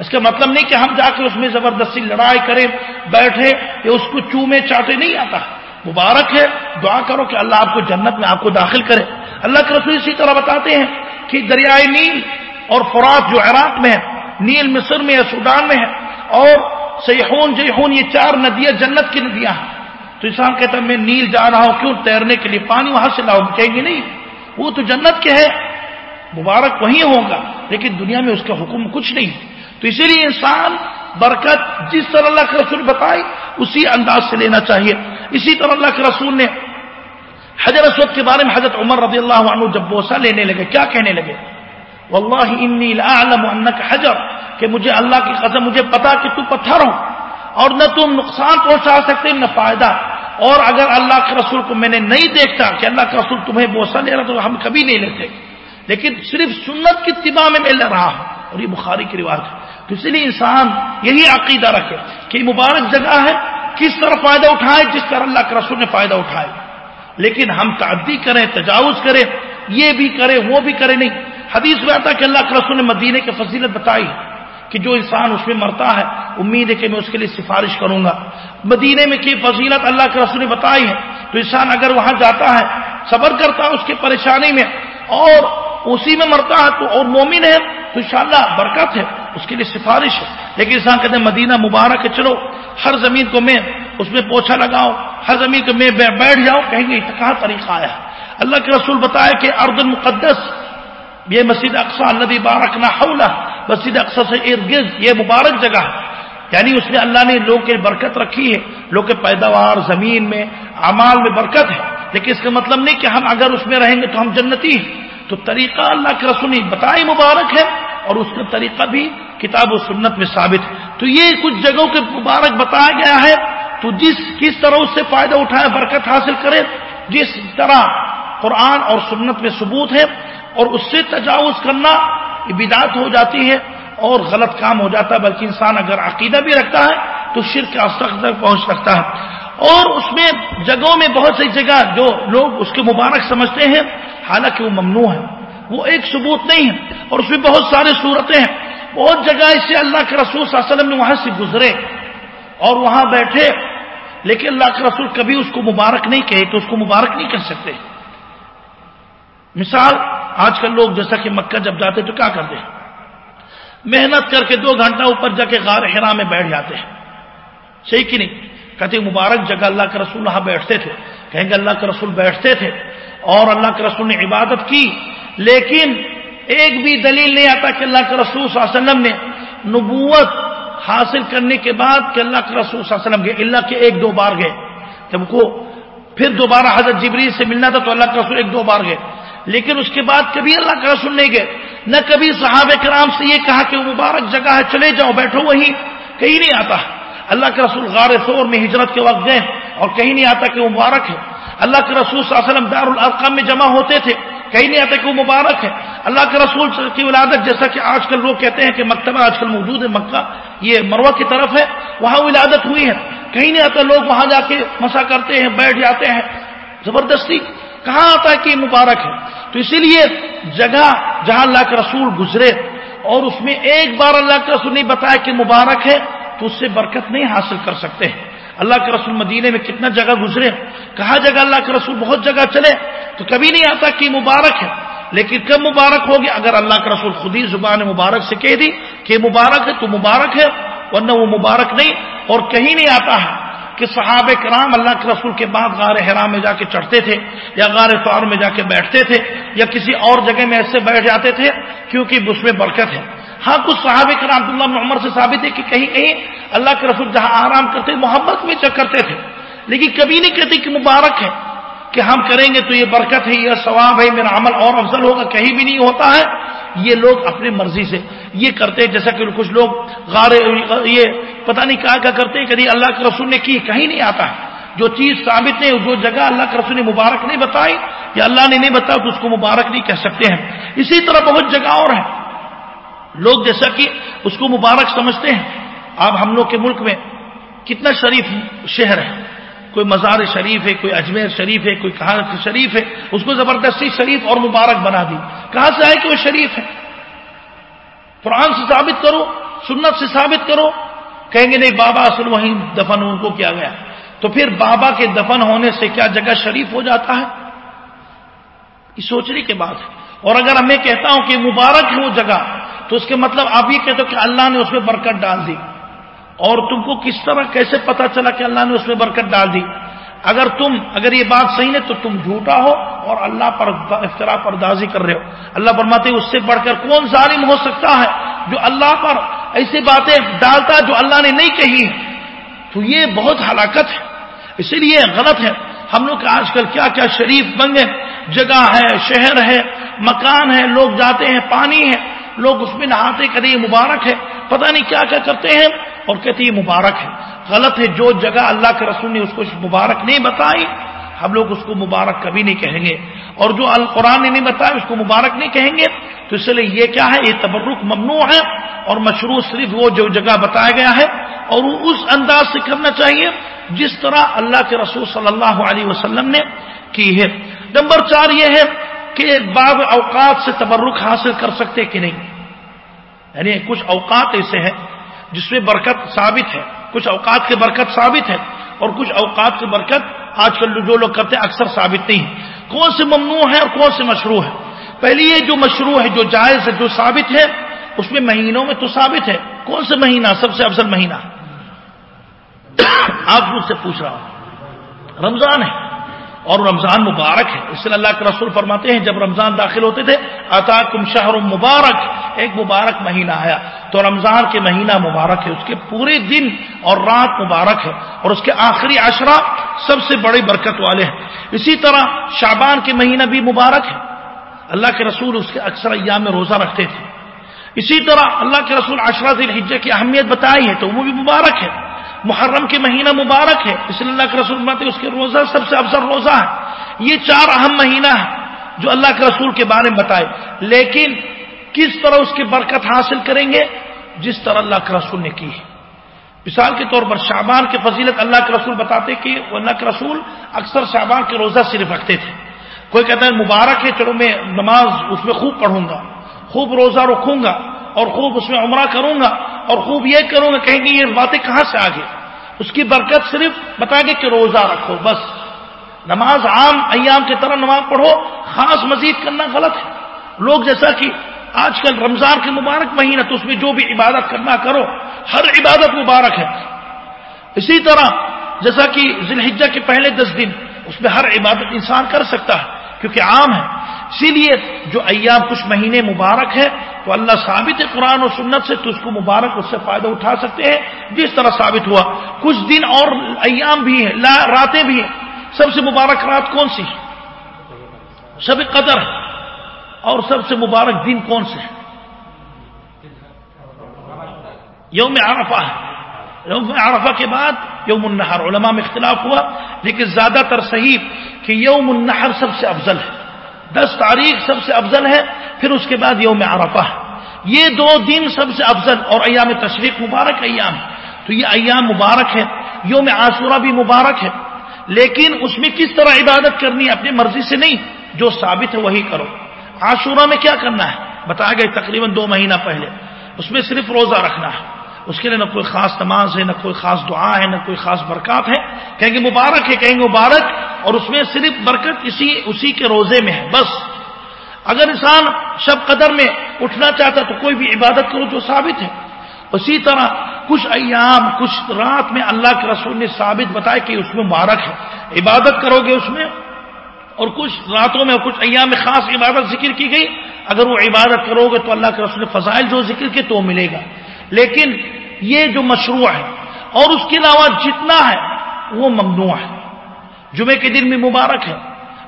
[SPEAKER 1] اس کا مطلب نہیں کہ ہم جا کے اس میں زبردستی لڑائی کریں، بیٹھے، یا اس کو چومے، چاٹے، نہیں آتا. مبارک ہے، دعا کرو کہ اللہ آپ کو جنت میں آپ کو داخل کرے. اللہ کے رسول اسی طرح بتاتے ہیں کہ دریائے نیل اور فرات جو عراق میں ہے، نیل مصر میں ہے سوڈان میں ہے، اور سیحون، جیحون، یہ چار ندیاں جنت کی ندیاں ہیں۔ تو انسان کہتا ہے، میں نیل جا رہا ہوں، کیوں تیرنے کے لیے پانی وہاں سے لاؤ کہیں گے نہیں۔ وہ تو جنت کے ہے مبارک وہی ہوگا، لیکن دنیا میں اس کا حکم کچھ نہیں۔ تو اسی لیے انسان برکت جس طرح اللہ کے رسول بتائی اسی انداز سے لینا چاہیے۔ اسی طرح اللہ کے رسول نے حضرت اسود کے بارے میں حضرت عمر رضی اللہ عنہ جب بوسا لینے لگے، کیا کہنے لگے؟ واللہ انی لعلم انک حجر، کہ مجھے اللہ کی قسم، مجھے پتا کہ تو پتھر ہو اور نہ تم نقصان پہنچا سکتے، نہ فائدہ۔ اور اگر اللہ کے رسول کو میں نے نہیں دیکھتا کہ اللہ کا رسول تمہیں بوسا لے رہا تو ہم کبھی نہیں لیتے۔ لیکن صرف سنت کی اتباع میں میں لے رہا ہوں، اور یہ بخاری کی رواج ہے۔ تو اس لیے انسان یہی عقیدہ رکھے کہ مبارک جگہ ہے، کس طرح فائدہ اٹھائے، جس طرح اللہ کے رسول نے فائدہ اٹھائے۔ لیکن ہم تعدی کریں، تجاوز کریں، یہ بھی کریں، وہ بھی کریں نہیں۔ حدیث میں آتا کہ اللہ کے رسول نے مدینے کی فضیلت بتائی کہ جو انسان اس میں مرتا ہے، امید ہے کہ میں اس کے لیے سفارش کروں گا۔ مدینے میں کی فضیلت اللہ کے رسول نے بتائی ہے۔ تو انسان اگر وہاں جاتا ہے، صبر کرتا ہے، اس کی پریشانی میں، اور اسی میں مرتا ہے تو اور مومن ہے، تو انشاءاللہ برکت ہے، اس کے لیے سفارش ہے۔ لیکن انسان کہتے ہیں، مدینہ مبارک ہے، چلو، ہر زمین کو میں اس میں پوچھا لگاؤ ہر زمین میں بیٹھ جاؤ، کہیں گے کہاں طریقہ آیا اللہ کے رسول بتایا کہ ارد المقدس، یہ مسجد اقسا اللہ بارک نہ مسجد اقسا سے ارد گرد یہ مبارک جگہ ہے۔ یعنی اس میں اللہ نے لوگ کی برکت رکھی ہے لوگ کے پیداوار زمین میں، اعمال میں برکت ہے۔ لیکن اس کا مطلب نہیں کہ ہم اگر اس میں رہیں گے تو ہم جنتی ہیں۔ تو طریقہ اللہ کے رسول نے بتائی مبارک ہے، اور اس کا طریقہ بھی کتاب و سنت میں ثابت ہے۔ تو یہ کچھ جگہوں کے مبارک بتایا گیا ہے۔ تو جس کس طرح اس سے فائدہ اٹھائے، برکت حاصل کرے، جس طرح قرآن اور سنت میں ثبوت ہے، اور اس سے تجاوز کرنا بدعت ہو جاتی ہے اور غلط کام ہو جاتا ہے، بلکہ انسان اگر عقیدہ بھی رکھتا ہے، تو شرک کا سخت تک پہنچ سکتا ہے۔ اور اس میں جگہوں میں بہت سی جگہ جو لوگ اس کے مبارک سمجھتے ہیں، حالانکہ وہ ممنوع ہے وہ ایک ثبوت نہیں ہے اور اس میں بہت سارے صورتیں ہیں۔ بہت جگہ اس سے اللہ کے رسول صلی اللہ علیہ وسلم نے وہاں سے گزرے اور وہاں بیٹھے۔ لیکن اللہ کے رسول کبھی اس کو مبارک نہیں کہے تو اس کو مبارک نہیں کر سکتے۔ مثال، آج کل لوگ جیسا کہ مکہ جب جاتے تو کیا کرتے؟ ہیں محنت کر کے دو گھنٹہ اوپر جا کے غار حرا میں بیٹھ جاتے ہیں۔ صحیح کہ نہیں؟ کہتے مبارک جگہ اللہ کے رسول وہاں بیٹھتے تھے۔ کہیں گے اللہ کے رسول بیٹھتے تھے اور اللہ کے رسول نے عبادت کی۔ لیکن ایک بھی دلیل نہیں آتا کہ اللہ کے رسول صلی اللہ علیہ وسلم نے نبوت حاصل کرنے کے بعد کہ اللہ کے رسول صلی اللہ علیہ وسلم گئے، اللہ کے ایک دو بار گئے۔ جب کو پھر دوبارہ حضرت جبری سے ملنا تھا تو اللہ کے رسول ایک دو بار گئے۔ لیکن اس کے بعد کبھی اللہ کے رسول نہیں گئے۔ نہ کبھی صحابہ کرام سے یہ کہا کہ وہ مبارک جگہ ہے، چلے جاؤ، بیٹھو وہیں۔ کہیں نہیں آتا۔ اللہ کے رسول غار سور میں ہجرت کے وقت گئے اور کہیں نہیں آتا کہ وہ مبارک ہے۔ اللہ کے رسول صلی اللہ علیہ وسلم دار الارقام میں جمع ہوتے تھے۔ کہیں نہیں آتا کہ وہ مبارک ہے اللہ کے رسول کی ولادت، جیسا کہ آج کل لوگ کہتے ہیں کہ مکتبہ آج کل موجود ہے، مکہ یہ مروہ کی طرف ہے، وہاں ولادت ہوئی ہے کہیں نہیں آتا، لوگ وہاں جا کے مسا کرتے ہیں، بیٹھ جاتے ہیں۔ زبردستی۔ کہاں آتا ہے کہ یہ مبارک ہے؟ تو اسی لیے جگہ جہاں اللہ کے رسول گزرے اور اس میں ایک بار اللہ کے رسول نہیں بتایا کہ مبارک ہے، تو اس سے برکت نہیں حاصل کر سکتے۔ ہیں اللہ کے رسول مدینے میں کتنا جگہ گزرے کہا جگہ اللہ کے رسول بہت جگہ چلے تو کبھی نہیں آتا کہ مبارک ہے۔ لیکن کب مبارک ہوگی؟ اگر اللہ کے رسول خود ہی زبان مبارک سے کہہ دی کہ مبارک ہے تو مبارک ہے، ورنہ وہ مبارک نہیں۔ اور کہیں نہیں آتا ہے کہ صحابہ کرام اللہ کے رسول کے بعد غار حرام میں جا کے چڑھتے تھے، یا غار فار میں جا کے بیٹھتے تھے، یا کسی اور جگہ میں ایسے بیٹھ جاتے تھے کیونکہ اس میں برکت ہے۔ ہاں کچھ صحابہ کرام عبداللہ عمر سے ثابت ہے کہ کہیں کہیں اللہ کے رسول جہاں آرام کرتے محبت میں کرتے تھے۔ لیکن کبھی نہیں کہتے کہ مبارک ہے، کہ ہم کریں گے تو یہ برکت ہے، یہ ثواب ہے، میرا عمل اور افضل ہوگا، کہیں بھی نہیں ہوتا ہے۔ یہ لوگ اپنی مرضی سے یہ کرتے ہیں، جیسا کہ کچھ لوگ غار، یہ پتہ نہیں کہا کیا کرتے ہیں کہیں اللہ کے رسول نے کی، کہیں نہیں آتا۔ ہے جو چیز ثابت نہیں، جو جگہ اللہ کے رسول نے مبارک نہیں بتائی، یا اللہ نے نہیں بتایا تو اس کو مبارک نہیں کہہ سکتے ہیں۔ اسی طرح بہت جگہ اور ہیں۔ لوگ جیسا کہ اس کو مبارک سمجھتے ہیں۔ اب ہم لوگ کے ملک میں کتنا شریف شہر ہے۔ کوئی مزار شریف ہے، کوئی اجمیر شریف ہے، کوئی کہاں شریف ہے۔ اس کو زبردستی شریف اور مبارک بنا دی۔ کہاں سے آئے کہ وہ شریف ہے؟ قرآن سے ثابت کرو، سنت سے ثابت کرو۔ کہیں گے نہیں، بابا اصل وہیں دفن ان کو کیا گیا۔ تو پھر بابا کے دفن ہونے سے کیا جگہ شریف ہو جاتا ہے؟ یہ سوچنے کے بعد اور اگر میں کہتا ہوں کہ مبارک ہے وہ جگہ تو اس کے مطلب آپ یہ کہتے ہو کہ اللہ نے اس میں برکت ڈال دی۔ اور تم کو کس طرح کیسے پتا چلا کہ اللہ نے اس میں برکت ڈال دی؟ اگر تم، اگر یہ بات صحیح ہے تو تم جھوٹا ہو اور اللہ پر افطرا پردازی کر رہے ہو۔ اللہ فرماتے اس سے بڑھ کر کون ظالم ہو سکتا ہے جو اللہ پر ایسی باتیں ڈالتا جو اللہ نے نہیں کہی؟ تو یہ بہت ہلاکت ہے۔ اسی لیے غلط ہے۔ ہم لوگ آج کل کیا کیا شریف بن گئے جگہ ہے، شہر ہے، مکان ہے، لوگ جاتے ہیں، پانی ہے۔ لوگ اس میں نہاتے کہتے یہ مبارک ہے، پتہ نہیں کیا کیا کرتے ہیں، اور کہتے یہ مبارک ہے۔ غلط ہے، جو جگہ اللہ کے رسول نے اس کو مبارک نہیں بتائی، ہم لوگ اس کو مبارک کبھی نہیں کہیں گے۔ اور جو القرآن نے نہیں بتایا، اس کو مبارک نہیں کہیں گے۔ تو اس لیے یہ کیا ہے؟ یہ تبرک ممنوع ہے، اور مشروع صرف وہ جو جگہ بتایا گیا ہے۔ اور وہ اس انداز سے کرنا چاہیے، جس طرح اللہ کے رسول صلی اللہ علیہ وسلم نے کی ہے۔ نمبر چار یہ ہے کہ باب اوقات سے تبرک حاصل کر سکتے کہ نہیں؟ یعنی کچھ اوقات ایسے ہیں جس میں برکت ثابت ہے، کچھ اوقات کے برکت ثابت ہے اور کچھ اوقات کی برکت آج کل جو لوگ کرتے ہیں اکثر ثابت نہیں ہے کون سے ممنوع ہے اور کون سے مشروع ہے پہلی یہ جو مشروع ہے، جو جائز ہے، جو ثابت ہے، اس میں مہینوں میں تو ثابت ہے۔ کون سے مہینہ؟ سب سے افضل مہینہ۔ آپ مجھ سے پوچھ رہا ہوں۔ رمضان ہے۔ اور رمضان مبارک ہے۔ اس لیے اللہ کے رسول فرماتے ہیں، جب رمضان داخل ہوتے تھے آتا کم شہر مبارک، ایک مبارک مہینہ آیا۔ تو رمضان کے مہینہ مبارک ہے، اس کے پورے دن اور رات مبارک ہے۔ اور اس کے آخری عشرہ سب سے بڑی برکت والے ہیں۔ اسی طرح شابان کے مہینہ بھی مبارک ہے۔ اللہ کے رسول اس کے اکثر ایام میں روزہ رکھتے تھے۔ اسی طرح اللہ کے رسول عشرہ الحجہ کی اہمیت بتائی ہے، تو وہ بھی مبارک ہے۔ محرم کے مہینہ مبارک ہے۔ اس لیے اللہ کے رسول ماتے اس کے روزہ سب سے افضل روزہ ہے۔ یہ چار اہم مہینہ ہے جو اللہ کے رسول کے بارے میں بتائے۔ لیکن کس طرح اس کی برکت حاصل کریں گے؟ جس طرح اللہ کے رسول نے کی ہے۔ مثال کے طور پر شعبان کی فضیلت اللہ کے رسول بتاتے کہ اللہ کے رسول اکثر شعبان کے روزہ صرف رکھتے تھے۔ کوئی کہتا ہے مبارک ہے، چلو میں نماز اس میں خوب پڑھوں گا، خوب روزہ رکھوں گا۔ اور خوب اس میں عمرہ کروں گا اور خوب یہ کروں گا کہیں گے یہ باتیں کہاں سے آگے؟ اس کی برکت صرف بتا گے کہ روزہ رکھو، بس۔ نماز عام ایام کی طرح نماز پڑھو، خاص مزید کرنا غلط ہے۔ لوگ جیسا کہ آج کل رمضان کے مبارک مہینہ تو اس میں جو بھی عبادت کرنا کرو، ہر عبادت مبارک ہے۔ اسی طرح جیسا کہ ذلحجہ کے پہلے دس دن اس میں ہر عبادت انسان کر سکتا ہے، کیونکہ عام ہے۔ اسی لیے جو ایام کچھ مہینے مبارک ہے تو اللہ ثابت ہے قرآن و سنت سے تو اس کو مبارک اس سے فائدہ اٹھا سکتے ہیں، جس طرح ثابت ہوا۔ کچھ دن اور ایام بھی ہیں راتیں بھی ہیں۔ سب سے مبارک رات کون سی؟ شب قدر۔ اور سب سے مبارک دن کون سے؟ یوم عرفہ۔ ہے یوم عرفہ کے بعد یوم النحر علماء میں اختلاف ہوا، لیکن زیادہ تر صحیح کہ یوم النحر سب سے افضل ہے۔ دس تاریخ سب سے افضل ہے، پھر اس کے بعد یوم عرفہ۔ یہ دو دن سب سے افضل، اور ایام تشریق مبارک ایام۔ تو یہ ایام مبارک ہے، یوم عاشورہ بھی مبارک ہے۔ لیکن اس میں کس طرح عبادت کرنی ہے اپنی مرضی سے نہیں، جو ثابت ہے وہی کرو۔ عاشورہ میں کیا کرنا ہے؟ بتایا گیا تقریباً دو مہینہ پہلے۔ اس میں صرف روزہ رکھنا ہے۔ اس کے لیے نہ کوئی خاص نماز ہے، نہ کوئی خاص دعا ہے، نہ کوئی خاص برکات ہے۔ کہیں گے مبارک ہے، کہیں گے مبارک، اور اس میں صرف برکت اسی اسی کے روزے میں ہے، بس۔ اگر انسان شب قدر میں اٹھنا چاہتا تو کوئی بھی عبادت کرو جو ثابت ہے۔ اسی طرح کچھ ایام، کچھ رات میں اللہ کے رسول نے ثابت بتایا کہ اس میں مبارک ہے۔ عبادت کرو گے اس میں۔ اور کچھ راتوں میں کچھ ایام میں خاص عبادت ذکر کی گئی۔ اگر وہ عبادت کرو گے تو اللہ کے رسول نے فضائل جو ذکر کے تو ملے گا۔ لیکن یہ جو مشروع ہے اور اس کے علاوہ جتنا ہے وہ ممنوع ہے۔ جمعے کے دن میں مبارک ہے۔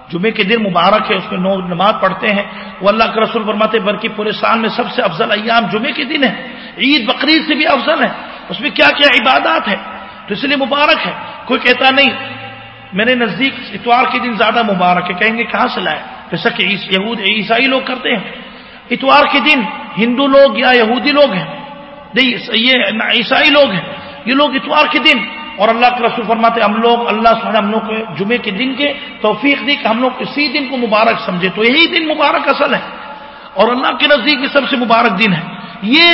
[SPEAKER 1] جمعے کے دن مبارک ہے، اس میں نو نماز پڑھتے ہیں۔ وہ اللہ کے رسول فرماتے بلکہ پورے سال میں سب سے افضل ایام جمعے کے دن ہے۔ عید بقرعید سے بھی افضل ہے۔ اس میں کیا کیا عبادات ہے تو اس لیے مبارک ہے۔ کوئی کہتا نہیں میرے نزدیک اتوار کے دن زیادہ مبارک ہے۔ کہیں گے، کہاں سے لائے؟ جیسا کہ یہود، عیسائی لوگ کرتے ہیں۔ اتوار کے دن ہندو لوگ یا یہودی لوگ ہیں۔ یہ عیسائی لوگ ہیں. یہ لوگ اتوار کے دن. اور اللہ کے رسول فرماتے ہم لوگ اللہ ہم لوگ جمعے کے دن کے توفیق دی کہ ہم لوگ اسی دن کو مبارک سمجھے. تو یہی دن مبارک اصل ہے. اور اللہ کے نزدیک یہ سب سے مبارک دن ہے. یہ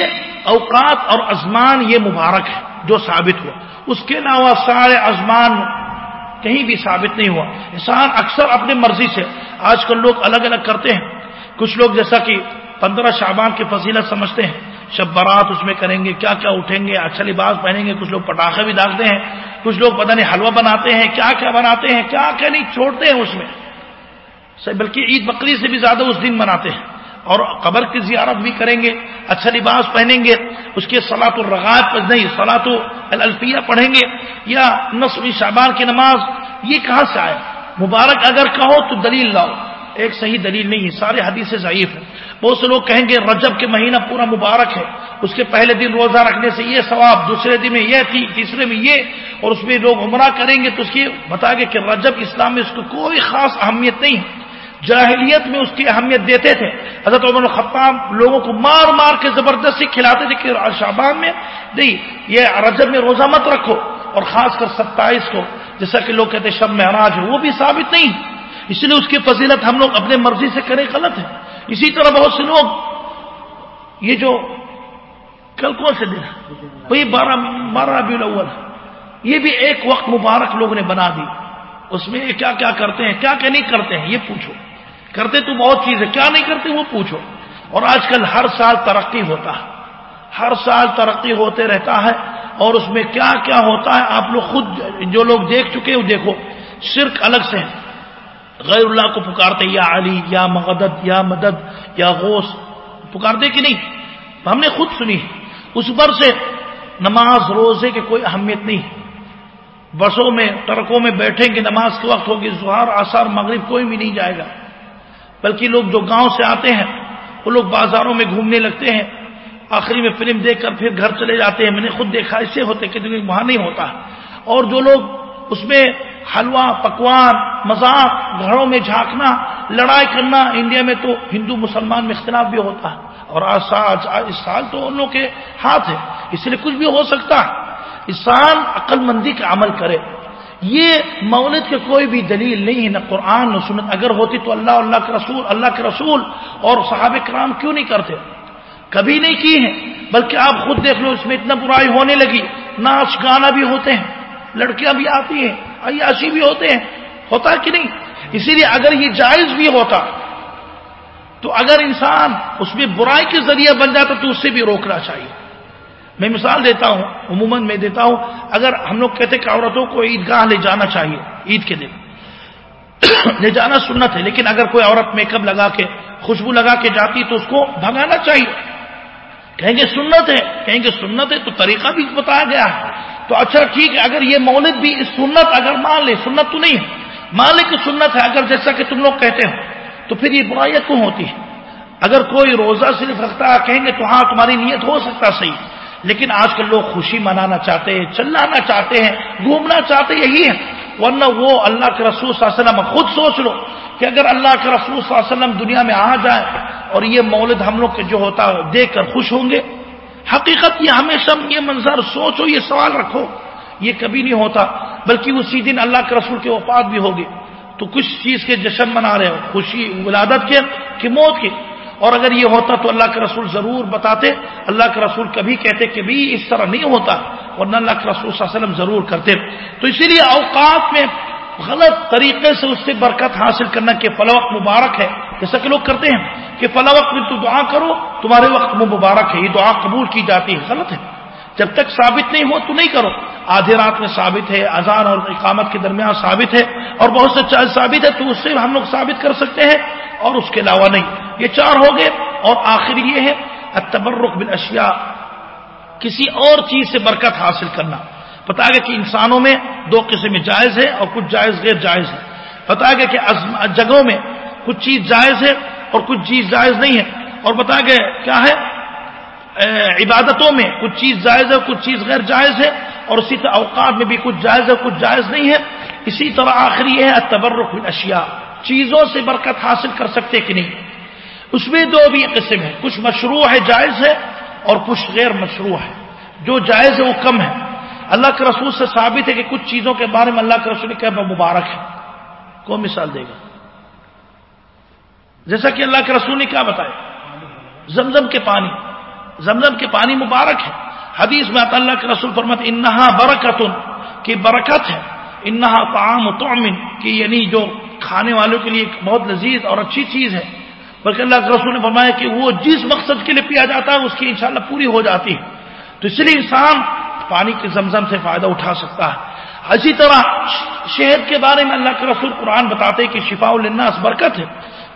[SPEAKER 1] اوقات اور ازمان یہ مبارک ہے جو ثابت ہوا. اس کے علاوہ سارے ازمان کہیں بھی ثابت نہیں ہوا. انسان اکثر اپنی مرضی سے آج کل لوگ الگ الگ کرتے ہیں. کچھ لوگ جیسا کہ پندرہ شعبان کی فضیلت سمجھتے ہیں. شب برات اس میں کریں گے، کیا کیا اٹھیں گے اچھا لباس پہنیں گے، کچھ لوگ پٹاخے بھی داغتے ہیں، کچھ لوگ پتہ نہیں حلوہ بناتے ہیں، کیا کیا بناتے ہیں، کیا کیا نہیں، چھوڑتے ہیں اس میں۔ بلکہ عید بکری سے بھی زیادہ اس دن مناتے ہیں۔ اور قبر کی زیارت بھی کریں گے اچھا لباس پہنیں گے، اس کے سلاط الرغائب نہیں سلاط الفیہ پڑھیں گے، یا نصبی شعبان کی نماز، یہ کہاں سے آئے؟ مبارک اگر کہو تو دلیل لاؤ۔ ایک صحیح دلیل نہیں ہے، سارے حدیث ضعیف ہیں بہت سے لوگ کہیں گے رجب کے مہینہ پورا مبارک ہے۔ اس کے پہلے دن روزہ رکھنے سے یہ ثواب، دوسرے دن میں یہ تھی، تیسرے میں یہ۔ اور اس میں لوگ عمرہ کریں گے تو اس کی بتا گے کہ رجب اسلام میں اس کو کوئی خاص اہمیت نہیں۔ ہے جاہلیت میں اس کی اہمیت دیتے تھے۔ حضرت عمر الخطاب لوگوں کو مار مار کے زبردستی کھلاتے تھے کہ شابان میں نہیں، یہ رجب میں روزہ مت رکھو اور خاص کر ستائیس کو، جیسا کہ لوگ کہتے ہیں شب میں اناج وہ بھی ثابت نہیں۔ اس لیے اس کی فضیلت ہم لوگ اپنے مرضی سے کریں، غلط ہے۔ اسی طرح بہت سے لوگ یہ جو کل کون سے دن وہی بارہ بارہ ربیع الاول، یہ بھی ایک وقت مبارک لوگوں نے بنا دی۔ اس میں کیا کیا کرتے ہیں، کیا کیا نہیں کرتے ہیں، یہ پوچھو۔ کرتے تو بہت چیز ہے، کیا نہیں کرتے وہ پوچھو۔ اور آج کل ہر سال ترقی ہوتا ہے۔ ہر سال ترقی ہوتے رہتا ہے اور اس میں کیا کیا ہوتا ہے، آپ لوگ خود جو لوگ دیکھ چکے ہو دیکھو۔ شرک الگ سے غیر اللہ کو پکارتے یا علی، یا مغدد، یا مدد، یا غوث، پکارتے کہ نہیں؟ ہم نے خود سنی اس پر سے نماز روزے کی کوئی اہمیت نہیں۔ بسوں میں ٹرکوں میں بیٹھیں گے، نماز کے وقت ہوگی زہار آثار، مغرب کوئی بھی نہیں جائے گا۔ بلکہ لوگ جو گاؤں سے آتے ہیں، وہ لوگ بازاروں میں گھومنے لگتے ہیں۔ آخری میں فلم دیکھ کر پھر گھر چلے جاتے ہیں۔ میں نے خود دیکھا، ایسے ہوتے کہ وہاں نہیں ہوتا۔ اور جو لوگ اس میں حلوہ، پکوان، مذاق، گھروں میں جھانکنا لڑائی کرنا، انڈیا میں تو ہندو مسلمان میں اختلاف بھی ہوتا ہے۔ اور آج اس سال تو ان لوگوں کے ہاتھ ہے اس لیے کچھ بھی ہو سکتا ہے۔ انسان عقل مندی کا عمل کرے۔ یہ مولد کے کوئی بھی دلیل نہیں ہے، نہ قرآن، نہ سنت۔ اگر ہوتی تو اللہ اللہ کے رسول، اللہ کے رسول اور صحابہ کرام کیوں نہیں کرتے؟ کبھی نہیں کی ہیں، بلکہ آپ خود دیکھ لو، اس میں اتنا برائی ہونے لگی۔ ناچ گانا بھی ہوتے ہیں، لڑکیاں بھی آتی ہیں۔ عیاشی بھی ہوتے ہیں، ہوتا کہ نہیں؟ اسی لیے اگر یہ جائز بھی ہوتا، تو اگر انسان اس میں برائی کے ذریعے بن جاتا تو اس سے بھی روکنا چاہیے۔ میں مثال دیتا ہوں، عموماً میں دیتا ہوں، اگر ہم لوگ کہتے کہ عورتوں کو عیدگاہ لے جانا چاہیے، عید کے دن۔ لے جانا سنت ہے، لیکن اگر کوئی عورت میک اپ لگا کے، خوشبو لگا کے جاتی تو اس کو بھگانا چاہیے۔ کہیں گے سنت ہے، کہیں گے سنت ہے تو طریقہ بھی بتایا گیا ہے۔ تو اچھا ٹھیک ہے، اگر یہ مولد بھی سنت اگر مان لے، سنت تو نہیں ہے۔ مان لے کہ سنت ہے، اگر جیسا کہ تم لوگ کہتے ہو، تو پھر یہ برائیت کیوں ہوتی ہے اگر کوئی روزہ صرف رکھتا ہے، کہیں گے تو ہاں تمہاری نیت ہو سکتا صحیح، لیکن آج کل لوگ خوشی منانا چاہتے ہیں، چلانا چاہتے ہیں، گھومنا چاہتے یہی ہے ورنہ وہ اللہ کے رسول صلی اللہ علیہ وسلم خود سوچ لو کہ اگر اللہ کے رسول صلی اللہ علیہ وسلم دنیا میں آ جائے اور یہ مولد ہم لوگ جو ہوتا ہے، دیکھ کر خوش ہوں گے۔ حقیقت یہ ہمیشہ یہ منظر سوچو، یہ سوال رکھو۔ یہ کبھی نہیں ہوتا، بلکہ اسی دن اللہ کے رسول کے وفات بھی ہوگی۔ تو کچھ چیز کے جشن منا رہے ہو؟ خوشی، ولادت کے کہ موت کے؟ اور اگر یہ ہوتا تو اللہ کے رسول ضرور بتاتے، اللہ کے رسول کبھی کہتے کہ بھی اس طرح نہیں ہوتا، ورنہ اللہ کے رسول صلی اللہ علیہ وسلم ضرور کرتے۔ تو اسی لیے اوقات میں غلط طریقے سے اس سے برکت حاصل کرنا کہ فلا وقت مبارک ہے۔ جیسا کہ لوگ کرتے ہیں کہ فلا وقت میں تو دعا کرو، تمہارے وقت میں مبارک ہے، یہ دعا قبول کی جاتی ہے، غلط ہے۔ جب تک ثابت نہیں ہو تو نہیں کرو۔ آدھی رات میں ثابت ہے، اذان اور اقامت کے درمیان ثابت ہے اور بہت سے چیز ثابت ہے تو اس سے ہم لوگ ثابت کر سکتے ہیں اور اس کے علاوہ نہیں۔ یہ چار ہو گئے اور آخر یہ ہے تبرک بالاشیاء، کسی اور چیز سے برکت حاصل کرنا۔ بتا گیا کہ انسانوں میں دو قسم جائز ہے اور کچھ جائز غیر جائز ہے بتا گیا کہ جگہوں میں کچھ چیز جائز ہے اور کچھ چیز جائز نہیں ہے۔ اور بتا گیا کیا ہے؟ عبادتوں میں کچھ چیز جائز ہے کچھ چیز غیر جائز ہے۔ اور اسی طرح اوقات میں بھی کچھ جائز ہے کچھ جائز نہیں ہے۔ اسی طرح آخری ہے تبرک اشیاء چیزوں سے برکت حاصل کر سکتے کہ نہیں۔ اس میں دو بھی قسم ہے کچھ مشروع ہے، جائز ہے، اور کچھ غیر مشروع ہے۔ جو جائز ہے، وہ کم ہے۔ اللہ کے رسول سے ثابت ہے کہ کچھ چیزوں کے بارے میں اللہ کے رسول نے کہا مبارک ہے۔ کون مثال دے گا؟ جیسا کہ اللہ کے رسول نے کیا بتایا؟ زمزم کے پانی۔ زمزم کے پانی مبارک ہے۔ حدیث میں آتا اللہ کے رسول فرمت انہا برکت کی برکت ہے۔ انہا تعام تعمن کہ یعنی جو کھانے والوں کے لیے بہت لذیذ اور اچھی چیز ہے۔ بلکہ اللہ کے رسول نے فرمایا کہ وہ جس مقصد کے لیے پیا جاتا ہے، اس کی انشاءاللہ پوری ہو جاتی ہے۔ تو اس لیے انسان پانی کے زمزم سے فائدہ اٹھا سکتا ہے۔ اسی طرح شہد کے بارے میں اللہ کے رسول قرآن بتاتے کہ شفا الناس برکت ہے۔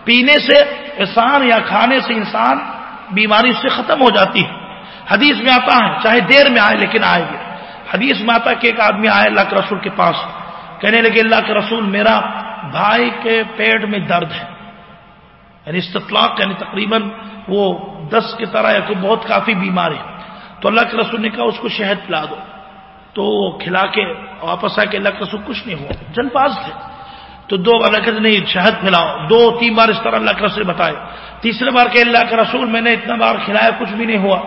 [SPEAKER 1] پینے سے انسان یا کھانے سے انسان بیماری سے ختم ہو جاتی ہے۔ حدیث میں آتا ہے، چاہے دیر میں آئے لیکن آئے گے حدیث میں آتا ہے کہ ایک آدمی آئے اللہ کے رسول کے پاس، کہنے لگے، اللہ کے رسول، میرا بھائی کے پیٹ میں درد ہے۔ یعنی استطلاق یعنی تقریباً وہ دس کی طرح یا کوئی بہت کافی بیمار ہے۔ تو اللہ کے رسول نے کہا اس کو شہد پلا دو۔ تو کھلا کے واپس آ کے اللہ کے رسول کچھ نہیں ہوا۔ جن پاس تھے۔ تو دو بار نہیں، شہد پلاؤ۔ دو، تین بار اس طرح اللہ کے رسول بتائے۔ تیسرے بار کہ اللہ کے رسول میں نے اتنا بار کھلایا، کچھ بھی نہیں ہوا۔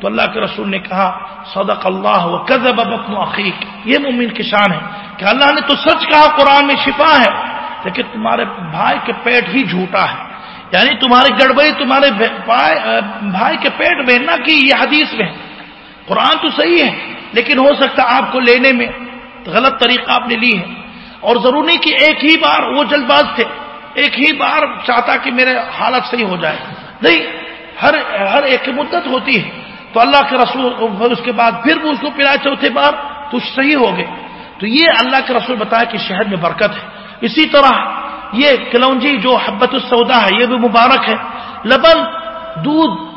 [SPEAKER 1] تو اللہ کے رسول نے کہا، صدق اللہ و قزب ابن عقیق یہ مومن کی شان ہے کہ اللہ نے تو سچ کہا، قرآن میں شفا ہے، لیکن تمہارے بھائی کے پیٹ ہی جھوٹا ہے۔ یعنی تمہاری گڑبڑی، تمہارے بھائی کے پیٹ میں نہ کہ یہ حدیث میں قرآن تو صحیح ہے، لیکن ہو سکتا آپ کو لینے میں غلط طریقہ آپ نے لی ہے۔ اور ضرور نہیں کہ ایک ہی بار وہ جلد باز تھے، ایک ہی بار چاہتا کہ میرے حالت صحیح ہو جائے۔ نہیں، ہر ہر ایک مدت ہوتی ہے۔ تو اللہ کے رسول اس کے بعد پھر بھی اس کو پلایا چوتھے بار، تو صحیح ہو گئے۔ تو یہ اللہ کے رسول بتایا کہ شہر میں برکت ہے۔ اسی طرح یہ کلونجی جو حبت السودا ہے، یہ بھی مبارک ہے۔ لبن، دودھ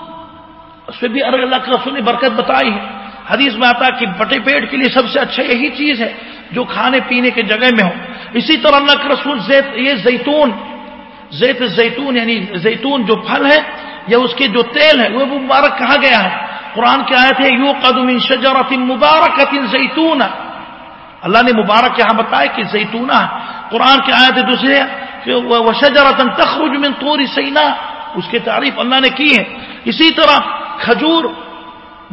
[SPEAKER 1] اس میں بھی اللہ کے رسول نے برکت بتائی ہے۔ حدیث میں آتا کہ بٹے پیٹ کے لیے سب سے اچھا یہی چیز ہے جو کھانے پینے کے جگہ میں ہو۔ اسی طرح اللہ کے رسول زیت، یہ زیتون، زیت زیتون یعنی زیتون جو پھل ہے یا اس کے جو تیل ہے وہ مبارک کہا گیا ہے۔ قرآن کے آئے تھے یو قدم شجرت مبارک زیتون اللہ نے مبارک یہاں بتایا کہ زیتون قرآن کے آئے تھے دوسرے شجرت تخرج من طور سینا اس کی تعریف اللہ نے کی ہے۔ اسی طرح کھجور